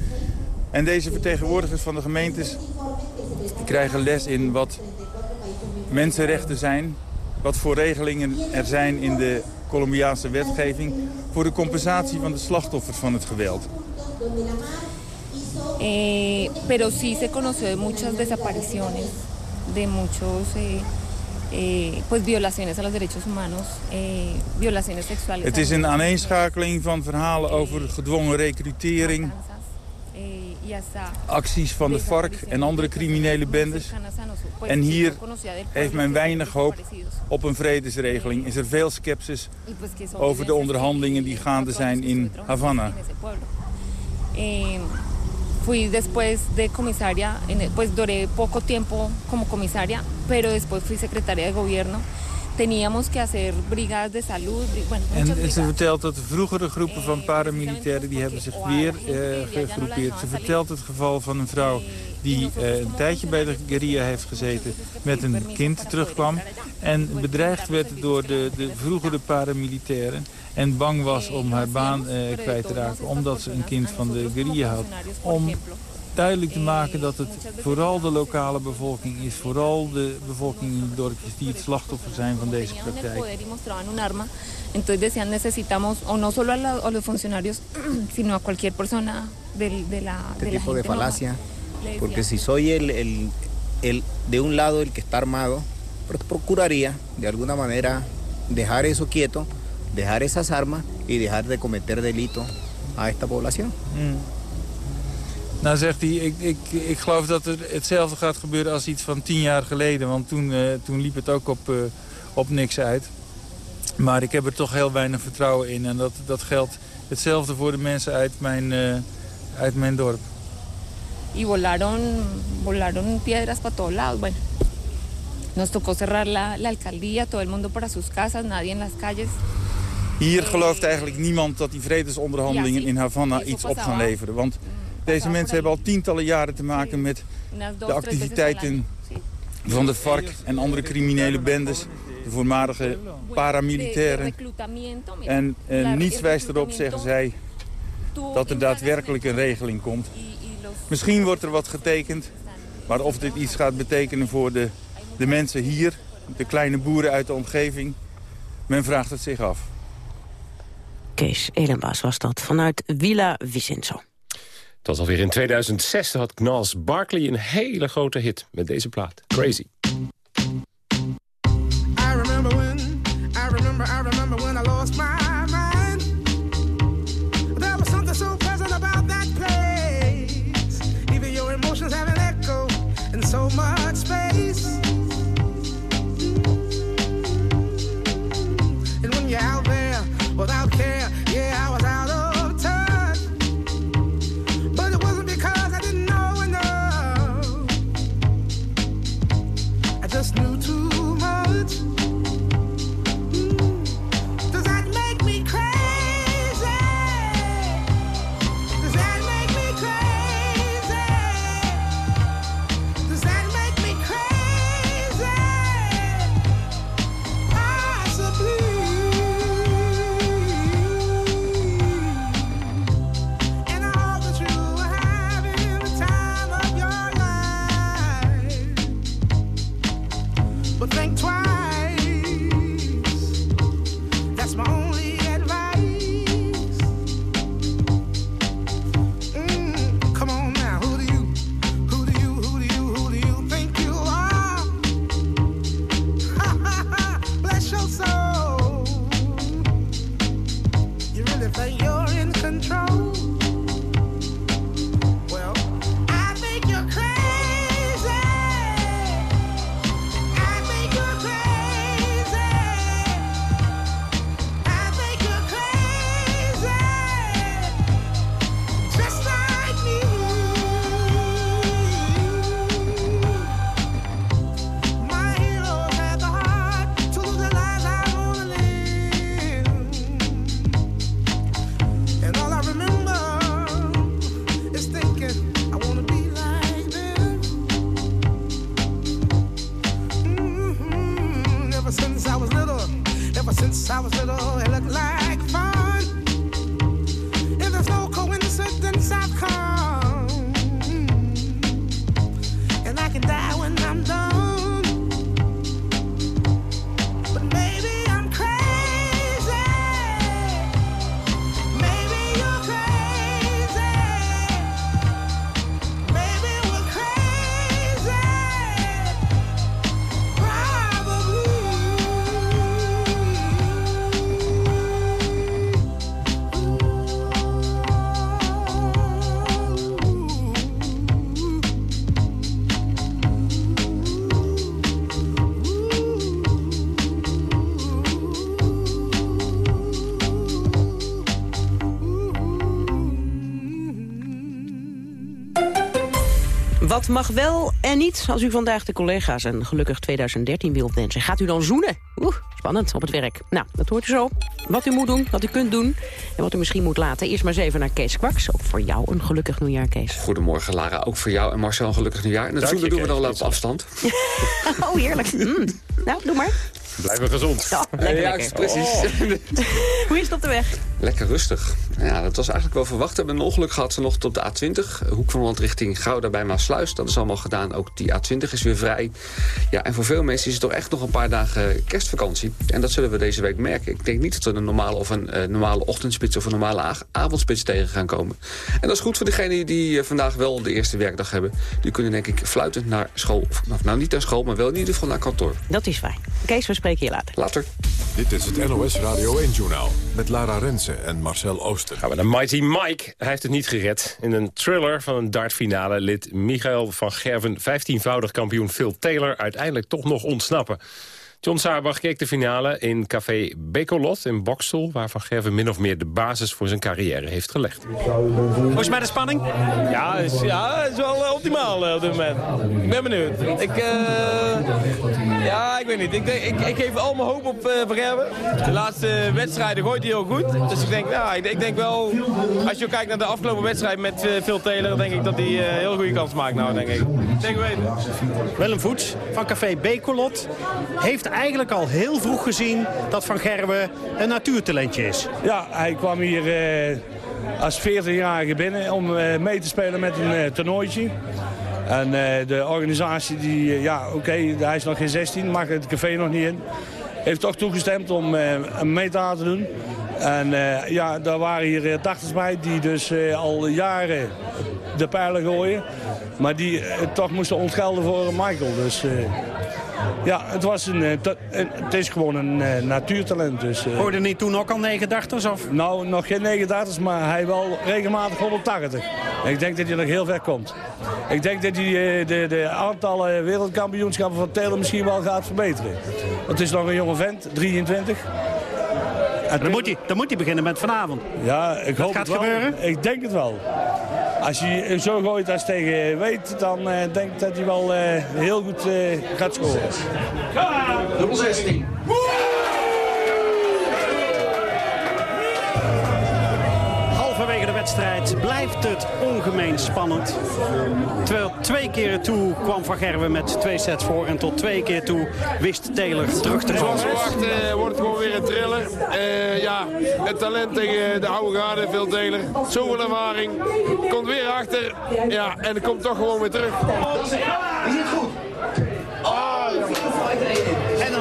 En deze vertegenwoordigers van de gemeentes krijgen les in wat mensenrechten zijn. Wat voor regelingen er zijn in de Colombiaanse wetgeving voor de compensatie van de slachtoffers van het geweld. Eh, pero sí se conoció de muchas desapariciones, de muchos eh, eh, pues violaciones a los derechos humanos, eh, violaciones sexuales. Het is een aaneenschakeling van verhalen over gedwongen recrutering, eh, acties van de FARC en andere criminele bendes. En hier heeft men weinig hoop op een vredesregeling. Is er veel sceptisch over de onderhandelingen die gaande zijn in Havana. en ese pueblo. Eh, Fui después de comisaria, pues duré poco tiempo como comisaria, pero después fui secretaria de gobierno. Teníamos que hacer brigadas de salud, bueno, En ze vertelt dat de vroegere groepen van paramilitairen... die hebben zich weer eh, gegroepeerd. Ze vertelt het geval van een vrouw die eh, een tijdje bij de guerrilla heeft gezeten... met een kind terugkwam en bedreigd werd door de, de vroegere paramilitairen... en bang was om haar baan eh, kwijt te raken omdat ze een kind van de guerrilla had. Om duidelijk te maken dat het vooral de lokale bevolking is... vooral de bevolking in de dorpjes die het slachtoffer zijn van deze praktijk. Entonces decían necesitamos o no solo a, los funcionarios, [CLEARS THROAT] sino a cualquier persona del- de, la, de la tipo de falacia. Porque si soy el, el- el- de un lado el que está armado, pro- procuraría de alguna manera dejar eso quieto, dejar esas armas y dejar de cometer delito a esta población. Mm. Nou zegt hij, ik, ik, ik geloof dat er hetzelfde gaat gebeuren als iets van tien jaar geleden. Want toen, eh, toen liep het ook op, eh, op niks uit. Maar ik heb er toch heel weinig vertrouwen in. En dat, dat geldt hetzelfde voor de mensen uit mijn, eh, uit mijn dorp. y volaron, volaron piedras para todos lados. Bueno, nos tocó cerrar la, la alcaldía, todo el mundo para sus casas, nadie en las calles. Hier gelooft eigenlijk niemand dat die vredesonderhandelingen in Havana iets op gaan leveren. Want deze mensen hebben al tientallen jaren te maken met dos, de activiteiten van de FARC en andere criminele bendes. De voormalige paramilitairen. En eh, niets wijst erop, zeggen zij, dat er daadwerkelijk een regeling komt. Misschien wordt er wat getekend, maar of dit iets gaat betekenen voor de, de mensen hier, de kleine boeren uit de omgeving, men vraagt het zich af. Kees Elenbaas was dat vanuit Villa Vicenzo. Was alweer in 2006 had Gnals Barkley een hele grote hit met deze plaat. Crazy. I remember when, I remember, I remember Wat mag wel en niet als u vandaag de collega's een gelukkig 2013 wilt wensen? Gaat u dan zoenen? Oeh, spannend op het werk. Nou, dat hoort u zo. Wat u moet doen, wat u kunt doen en wat u misschien moet laten. Eerst maar eens even naar Kees Kwaks. Ook voor jou een gelukkig nieuwjaar, Kees. Goedemorgen Lara, ook voor jou en Marcel een gelukkig nieuwjaar. En dat zoenen doen we dan wel op afstand. [LAUGHS] Oh, heerlijk. Mm. Nou, doe maar. Blijven gezond. Ja, lekker, Ja, lekker. precies. [LAUGHS] Hoe is het op de weg? Lekker rustig. Ja, dat was eigenlijk wel verwacht. We hebben een ongeluk gehad vanochtend op de A20. Hoek van Holland richting Gouda bij Maasluis. Dat is allemaal gedaan. Ook die A20 is weer vrij. Ja, en voor veel mensen is het toch echt nog een paar dagen kerstvakantie. En dat zullen we deze week merken. Ik denk niet dat we een normale of een eh, normale ochtendspits of een normale avondspits tegen gaan komen. En dat is goed voor degenen die eh, vandaag wel de eerste werkdag hebben. Die kunnen denk ik fluitend naar school. Of, nou, nou, niet naar school, maar wel in ieder geval naar kantoor. Dat is fijn. Kees, we spreken je later. Later. Dit is het NOS Radio 1-journaal met Lara Rensen en Marcel Ooster. Gaan we naar Mighty Mike. Hij heeft het niet gered. In een thriller van een dartfinale liet Michael van Gerven... 15-voudig kampioen Phil Taylor uiteindelijk toch nog ontsnappen. John Saarbach keek de finale in café Bekolot in Boksel... waar Van Gerven min of meer de basis voor zijn carrière heeft gelegd. Hoe is met de spanning? Ja, is, ja, is wel eh, optimaal eh, op dit moment. Ik ben benieuwd. Ik, eh, ja, ik weet niet. Ik, denk, ik, ik geef al mijn hoop op eh Van Gerwen. De laatste wedstrijden gooit hij heel goed. Dus ik denk, ja, ik, ik denk wel, als je kijkt naar de afgelopen wedstrijd met Phil Taylor, denk ik dat hij eh, een heel goede kans maakt nou, denk ik. Zeker weten. Willem Voets van Café Bekolot heeft eigenlijk al heel vroeg gezien dat Van Gerwen een natuurtalentje is. Ja, hij kwam hier eh, als 14-jarige binnen om eh, mee te spelen met een eh, toernooitje. En de organisatie, die, ja oké, hij is nog geen 16, mag het café nog niet in. Heeft toch toegestemd om hem mee te laten doen. En ja, daar waren hier dachters bij die dus al jaren de pijlen gooien. Maar die toch moesten ontgelden voor Michael. Dus ja, het, was een, eh, een- het is gewoon een eh, natuurtalent. Dus, eh, Hoorde niet toen ook al 89 of? nou, nog geen 89, maar hij wel regelmatig 180. En ik denk dat hij nog heel ver komt. Ik denk dat hij de, de aantallen wereldkampioenschappen van Taylor misschien wel gaat verbeteren. Het is nog een jonge vent, 23. Dan moet, hij, dan moet hij beginnen met vanavond. Ja, ik hoop gaat het wel. gebeuren? Ik denk het wel. Als hij zo gooit als tegen weet, dan eh, denk ik dat hij wel eh, heel goed eh, gaat scoren. Dubbel 16. Wedstrijd blijft het ongemeen spannend. Terwijl twee keren toe kwam Van Gerwen met twee sets voor. En tot twee keer toe wist Taylor terug te Zoals komen. verwacht eh, wordt het gewoon weer een thriller. Eh, ja, het talent tegen de oude garde, veel Taylor. Zoveel ervaring. Komt weer achter. Ja, en het komt toch gewoon weer terug. En dan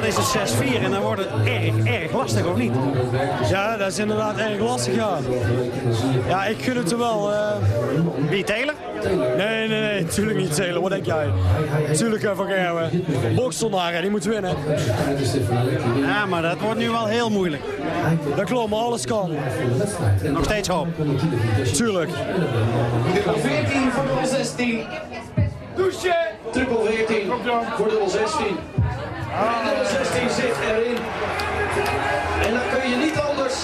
is het 6-4 en dan wordt het erg, erg lastig, of niet? Ja, dat is inderdaad erg lastig, ja. Ja, ik gun het er wel. eh. Wie, Taylor? Nee, nee, nee, natuurlijk niet Taylor. Wat denk jij? Natuurlijk uh, Van Gerwen. Die moeten winnen. Ja, maar dat wordt nu wel heel moeilijk. Dat klopt, maar alles kan. Nog steeds hoop. Tuurlijk. Dubbel 14 voor dubbel 16. Douche! Triple 14 voor dubbel 16. Dubbel 16 zit erin. En dan kun je niet anders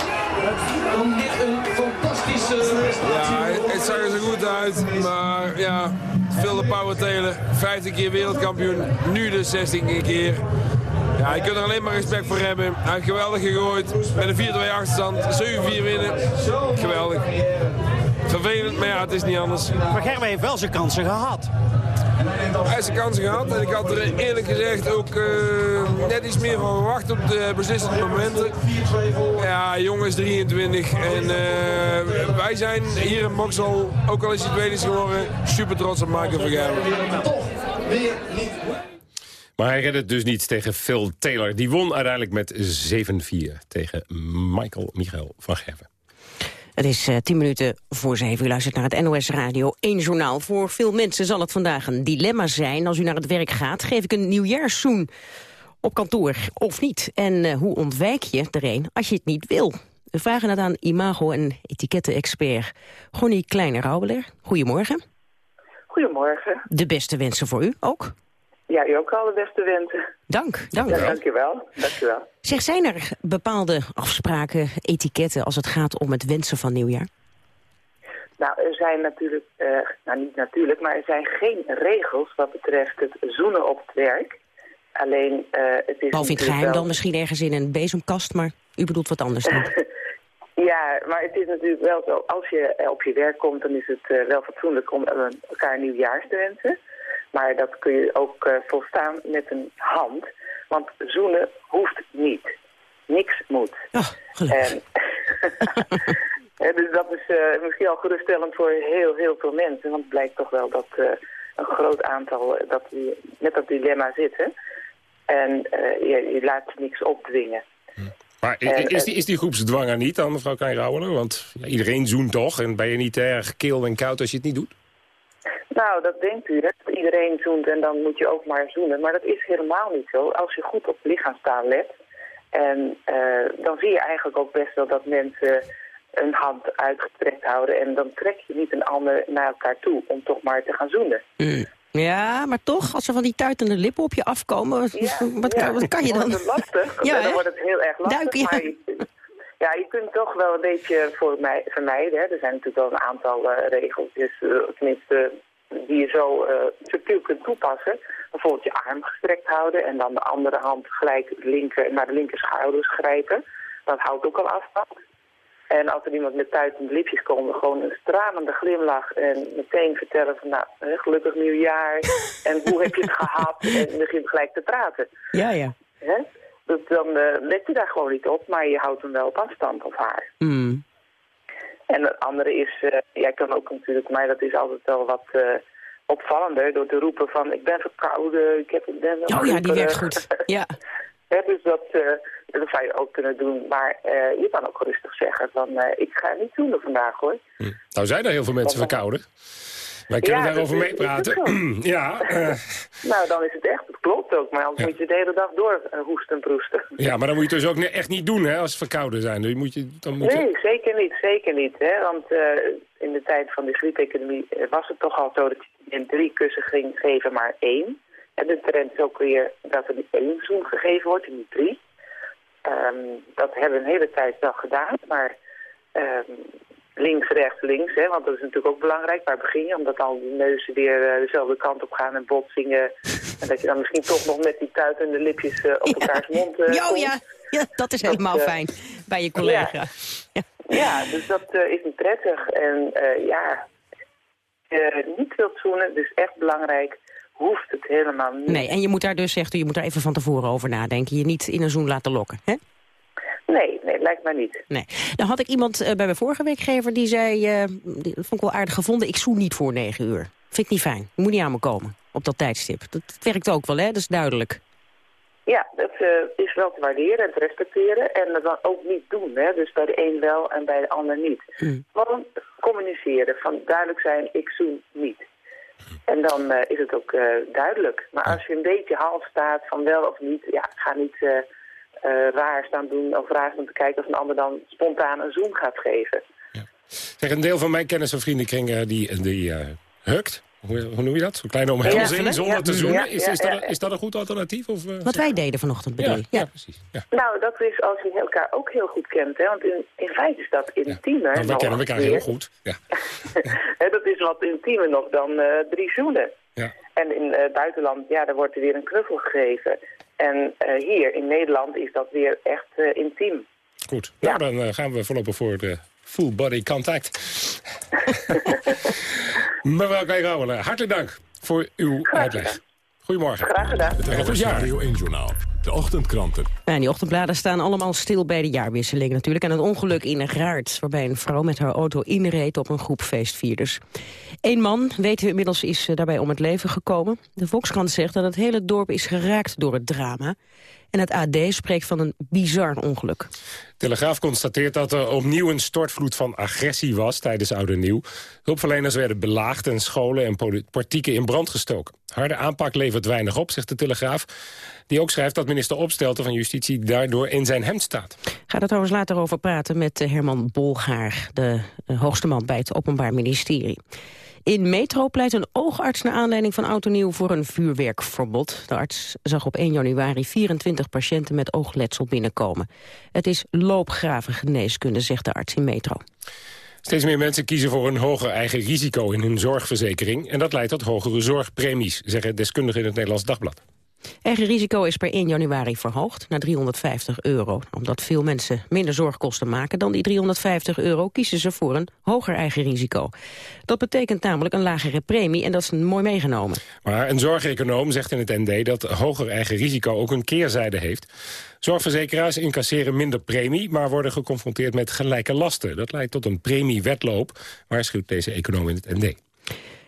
dan dit een fantastische prestatie Ja, het zag er zo goed uit. Maar ja, veel de power Taylor. 15 keer wereldkampioen. Nu dus 16 keer. Ja, je kunt er alleen maar respect voor hebben. Hij heeft geweldig gegooid. Met een 4-2 achterstand. 7-4 winnen. Geweldig. Vervelend, maar ja, het is niet anders. Van Gerwen heeft wel zijn kansen gehad. Hij heeft zijn kansen gehad en ik had er eerlijk gezegd ook eh, net iets meer van verwacht op de beslissende momenten. Ja, jongens 23 en eh, wij zijn hier in Boksel, ook al is hij tweede geworden, super trots op Michael van weer niet. Maar hij redde dus niet tegen Phil Taylor. Die won uiteindelijk met 7-4 tegen Michael Michael van Gerven. Het is eh, tien minuten voor zeven. U luistert naar het NOS Radio 1 Journaal. Voor veel mensen zal het vandaag een dilemma zijn. Als u naar het werk gaat, geef ik een nieuwjaarszoen op kantoor of niet. En eh, hoe ontwijk je er een als je het niet wil? We vragen het aan imago- en etiketten-expert Gonnie Kleine-Raubeler. Goedemorgen. Goedemorgen. De beste wensen voor u ook. Ja, u ook al de beste wensen. Dank, dank. Ja, dank u wel. Dank u wel. Zeg, zijn er bepaalde afspraken, etiketten... als het gaat om het wensen van nieuwjaar? Nou, er zijn natuurlijk, eh, nou niet natuurlijk, maar er zijn geen regels wat betreft het zoenen op het werk. Alleen, eh, het is Behalve in het natuurlijk geheim wel- dan misschien ergens in een bezemkast, maar u bedoelt wat anders dan. [LAUGHS] Ja, maar het is natuurlijk wel zo, als je eh, op je werk komt, dan is het wel fatsoenlijk om elkaar nieuwjaars te wensen. Maar dat kun je ook eh, volstaan met een hand, want zoenen hoeft niet. Niks moet. En, [LAUGHS] dus dat is eh, misschien al geruststellend voor heel, heel veel mensen, want het blijkt toch wel dat eh, een groot aantal dat die met dat dilemma zitten. En eh, je, je laat niks opdwingen. Maar i- En, is, die, is die groepsdwang er niet dan, mevrouw Klein-Rauwelen? Want iedereen zoent toch? En ben je niet erg kil en koud als je het niet doet? Nou, dat denkt u, hè? dat iedereen zoent en dan moet je ook maar zoenen. Maar dat is helemaal niet zo. Als je goed op lichaamstaal let, en eh, dan zie je eigenlijk ook best wel dat mensen een hand uitgestrekt houden. En dan trek je niet een ander naar elkaar toe om toch maar te gaan zoenen. Mm. Ja, maar toch, als er van die tuitende lippen op je afkomen, wat, [LAUGHS] wat, Ja, kan, wat kan je dan dan? wordt het lastig. [LAUGHS] Ja, dan wordt het heel erg lastig. Duiken, ja. Maar je, ja, je kunt toch wel een beetje voor mij, vermijden. Hè. Er zijn natuurlijk wel een aantal eh, regeltjes, eh, tenminste, die je zo eh, subtiel kunt toepassen. Bijvoorbeeld je arm gestrekt houden en dan de andere hand gelijk linker, naar de linker schouders grijpen. Dat houdt ook al afstand. En als er iemand met tuitende lipjes komt, gewoon een stralende glimlach en meteen vertellen van nou, gelukkig nieuwjaar [LAUGHS] en hoe heb je het gehad en begint gelijk te praten. Ja, ja. Hè? Dus dan eh, let je daar gewoon niet op, maar je houdt hem wel op afstand of haar. Mm. En het andere is, eh, jij kan ook natuurlijk, maar dat is altijd wel wat eh, opvallender door te roepen van ik ben verkouden, ik heb ik ben wel Oh ja, die werkt goed. [LAUGHS] Ja. Hè, dus dat, eh, dat zou je ook kunnen doen. Maar eh, je kan ook rustig zeggen van eh, ik ga niet zoenen vandaag hoor. Nou zijn er heel veel mensen verkouden. Wij kunnen Ja, daarover is- meepraten. [CLEARS THROAT] ja, eh, Nou, dan is het echt, het klopt ook. Maar anders moet je de hele dag door eh, hoesten en proesten. ja, maar dan moet je het dus ook echt niet doen hè, als ze verkouden zijn. Dan moet je, dan moet je... Nee, zeker niet, zeker niet. Hè? Want eh, in de tijd van de griepepidemie was het toch al zo dat je in drie kussen ging geven, maar één. En de trend is ook weer dat er één zoen gegeven wordt en niet drie. Ehm, dat hebben we een hele tijd wel gedaan, maar ehm, links, rechts, links, hè, want dat is natuurlijk ook belangrijk. Waar begin je? Omdat al die neuzen weer eh, dezelfde kant op gaan en botsingen. En dat je dan misschien toch nog met die tuitende lipjes eh, op elkaars mond eh, Ja, oh ja. ja, dat is helemaal fijn bij je collega. Ja, dus dat is niet prettig. En ja, als je niet wilt zoenen, dus echt belangrijk, hoeft het helemaal niet. Nee, en je moet daar dus, zegt u, je moet daar even van tevoren over nadenken. Je niet in een zoen laten lokken, hè? Nee, nee, lijkt mij niet. Nee. Dan had ik iemand eh, bij mijn vorige werkgever die zei, eh, die, dat vond ik wel aardig gevonden, ik zoen niet voor negen uur. Vind ik niet fijn. Je moet niet aan me komen op dat tijdstip. Dat, werkt ook wel, hè? Dat is duidelijk. Ja, dat eh, is wel te waarderen en te respecteren. En dat dan ook niet doen. Hè? Dus bij de een wel en bij de ander niet. Gewoon communiceren. Van duidelijk zijn, ik zoen niet. En dan is het ook duidelijk. Maar als je een beetje half staat van wel of niet... Ja, ga niet raar staan doen of raar staan te kijken... als een ander dan spontaan een zoen gaat geven. Zeg, een deel van mijn kennis en vriendenkring eh, die, die eh, hukt. Hoe, hoe noem je dat? Zo'n kleine omhelzing Ja, zonder ja, te zoenen. ja, is, ja, is, dat, ja. is dat een goed alternatief? Of, eh, Wat wij deden vanochtend bedoel je? Ja, Ja, precies. Nou, dat is als je elkaar ook heel goed kent. Hè? Want in, in feite is dat intiemer. Nou, nog kennen elkaar weer. heel goed. Ja. [LAUGHS] Dat is wat intiemer nog dan eh, drie zoenen. Ja. En in het buitenland, ja, daar wordt er weer een knuffel gegeven. En eh, hier in Nederland is dat weer echt eh, intiem. Goed. Nou, dan eh, gaan we voorlopig voor de full body contact. [LAUGHS] Mevrouw Kajrouwelen, hartelijk dank voor uw uitleg. Goedemorgen. Graag gedaan. Het. Radio 1-journaal. De ochtendkranten. En die ochtendbladen staan allemaal stil bij de jaarwisseling natuurlijk. En het ongeluk in Raart, waarbij een vrouw met haar auto inreed op een groep feestvierders. Eén man, weten we inmiddels, is eh, daarbij om het leven gekomen. De Volkskrant zegt dat het hele dorp is geraakt door het drama. En het AD spreekt van een bizar ongeluk. Telegraaf constateert dat er opnieuw een stortvloed van agressie was tijdens Oude Nieuw. Hulpverleners werden belaagd en scholen en portieken in brand gestoken. Harde aanpak levert weinig op, zegt de Telegraaf. Die ook schrijft dat minister Opstelten van Justitie daardoor in zijn hemd staat. Ga er trouwens later over praten met eh, Herman Bolgaar, de eh, hoogste man bij het Openbaar Ministerie. In Metro pleit een oogarts naar aanleiding van Oud en Nieuw voor een vuurwerkverbod. De arts zag op 1 januari 24 patiënten met oogletsel binnenkomen. Het is loopgraven geneeskunde, zegt de arts in Metro. Steeds meer mensen kiezen voor een hoger eigen risico in hun zorgverzekering. En dat leidt tot hogere zorgpremies, zeggen deskundigen in het Nederlands Dagblad. Eigen risico is per 1 januari verhoogd naar 350 euro. Omdat veel mensen minder zorgkosten maken dan die 350 euro... kiezen ze voor een hoger eigen risico. Dat betekent namelijk een lagere premie en dat is mooi meegenomen. Maar een zorgeconoom zegt in het ND dat hoger eigen risico ook een keerzijde heeft. Zorgverzekeraars incasseren minder premie, maar worden geconfronteerd met gelijke lasten. Dat leidt tot een premiewetloop, waarschuwt deze econoom in het ND.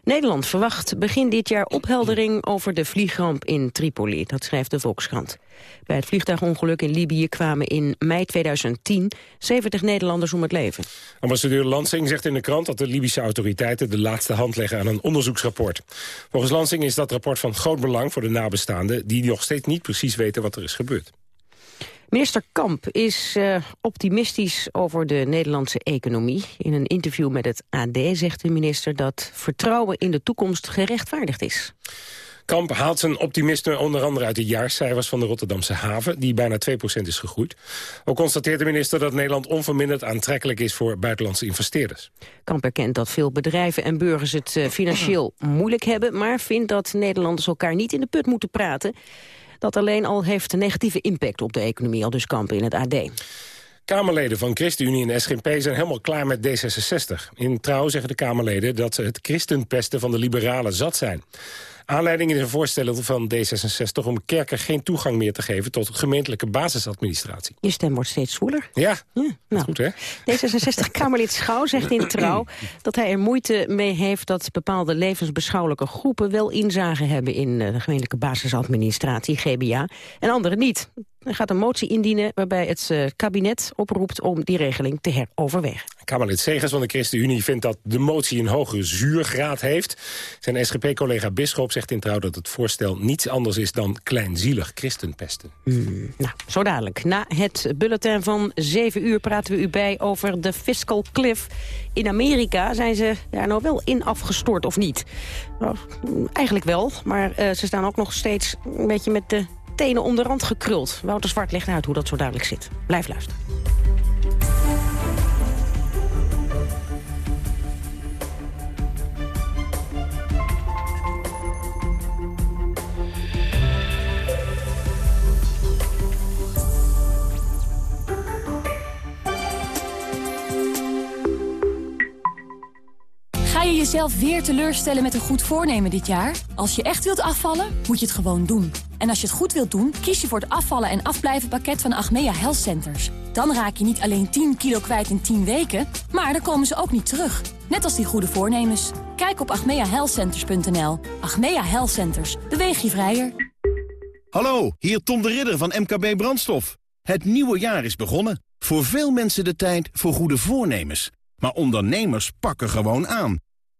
Nederland verwacht begin dit jaar opheldering over de vliegramp in Tripoli. Dat schrijft de Volkskrant. Bij het vliegtuigongeluk in Libië kwamen in mei 2010 70 Nederlanders om het leven. Ambassadeur Lansing zegt in de krant dat de Libische autoriteiten de laatste hand leggen aan een onderzoeksrapport. Volgens Lansing is dat rapport van groot belang voor de nabestaanden die nog steeds niet precies weten wat er is gebeurd. Minister Kamp is uh, optimistisch over de Nederlandse economie. In een interview met het AD zegt de minister dat vertrouwen in de toekomst gerechtvaardigd is. Kamp haalt zijn optimisme onder andere uit de jaarcijfers van de Rotterdamse haven, die bijna 2% is gegroeid. Ook constateert de minister dat Nederland onverminderd aantrekkelijk is voor buitenlandse investeerders. Kamp erkent dat veel bedrijven en burgers het uh, financieel moeilijk hebben, maar vindt dat Nederlanders elkaar niet in de put moeten praten. Dat alleen al heeft een negatieve impact op de economie, al dus Kamp in het AD. Kamerleden van ChristenUnie en SGP zijn helemaal klaar met D66. In Trouw zeggen de Kamerleden dat ze het christenpesten van de liberalen zat zijn. Aanleiding is een voorstel van D66 om kerken geen toegang meer te geven tot gemeentelijke basisadministratie. Je stem wordt steeds zwoeler. Ja, ja nou. goed hè? D66-Kamerlid [LAUGHS] Schouw zegt in Trouw [CLEARS THROAT] dat hij er moeite mee heeft dat bepaalde levensbeschouwelijke groepen wel inzage hebben in de gemeentelijke basisadministratie, GBA, en anderen niet. Hij gaat een motie indienen waarbij het uh, kabinet oproept om die regeling te heroverwegen. Kamerlid Segers van de ChristenUnie vindt dat de motie een hogere zuurgraad heeft. Zijn SGP-collega Bisschop zegt in trouw dat het voorstel niets anders is dan kleinzielig christenpesten. Hmm, nou, zo dadelijk. Na het bulletin van 7 uur praten we u bij over de fiscal cliff. In Amerika zijn ze daar nou wel in afgestort of niet? Nou, eigenlijk wel, maar uh, ze staan ook nog steeds een beetje met de tenen de rand gekruld. Wouter Zwart legt uit hoe dat zo duidelijk zit. Blijf luisteren. Je jezelf weer teleurstellen met een goed voornemen dit jaar? Als je echt wilt afvallen, moet je het gewoon doen. En als je het goed wilt doen, kies je voor het afvallen en afblijven pakket van Achmea Health Centers. Dan raak je niet alleen 10 kilo kwijt in 10 weken, maar dan komen ze ook niet terug. Net als die goede voornemens. Kijk op achmeahealthcenters.nl. Achmea Health Centers. Beweeg je vrijer. Hallo, hier Tom de Ridder van MKB Brandstof. Het nieuwe jaar is begonnen. Voor veel mensen de tijd voor goede voornemens. Maar ondernemers pakken gewoon aan.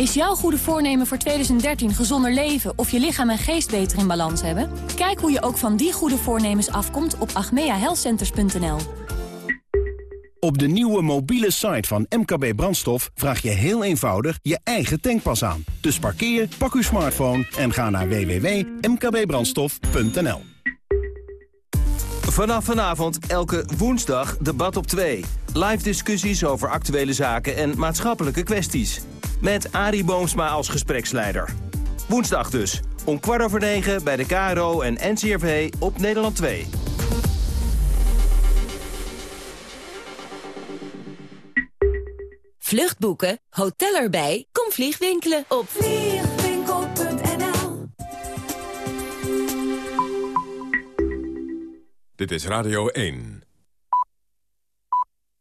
Is jouw goede voornemen voor 2013 gezonder leven of je lichaam en geest beter in balans hebben? Kijk hoe je ook van die goede voornemens afkomt op agmeahealthcenters.nl. Op de nieuwe mobiele site van MKB Brandstof vraag je heel eenvoudig je eigen tankpas aan. Dus parkeer, pak uw smartphone en ga naar www.mkbbrandstof.nl. Vanaf vanavond elke woensdag debat op 2. Live discussies over actuele zaken en maatschappelijke kwesties. Met Arie Boomsma als gespreksleider. Woensdag dus, om kwart over negen bij de KRO en NCRV op Nederland 2. Vluchtboeken, hotel erbij, kom vliegwinkelen op Dit is Radio 1.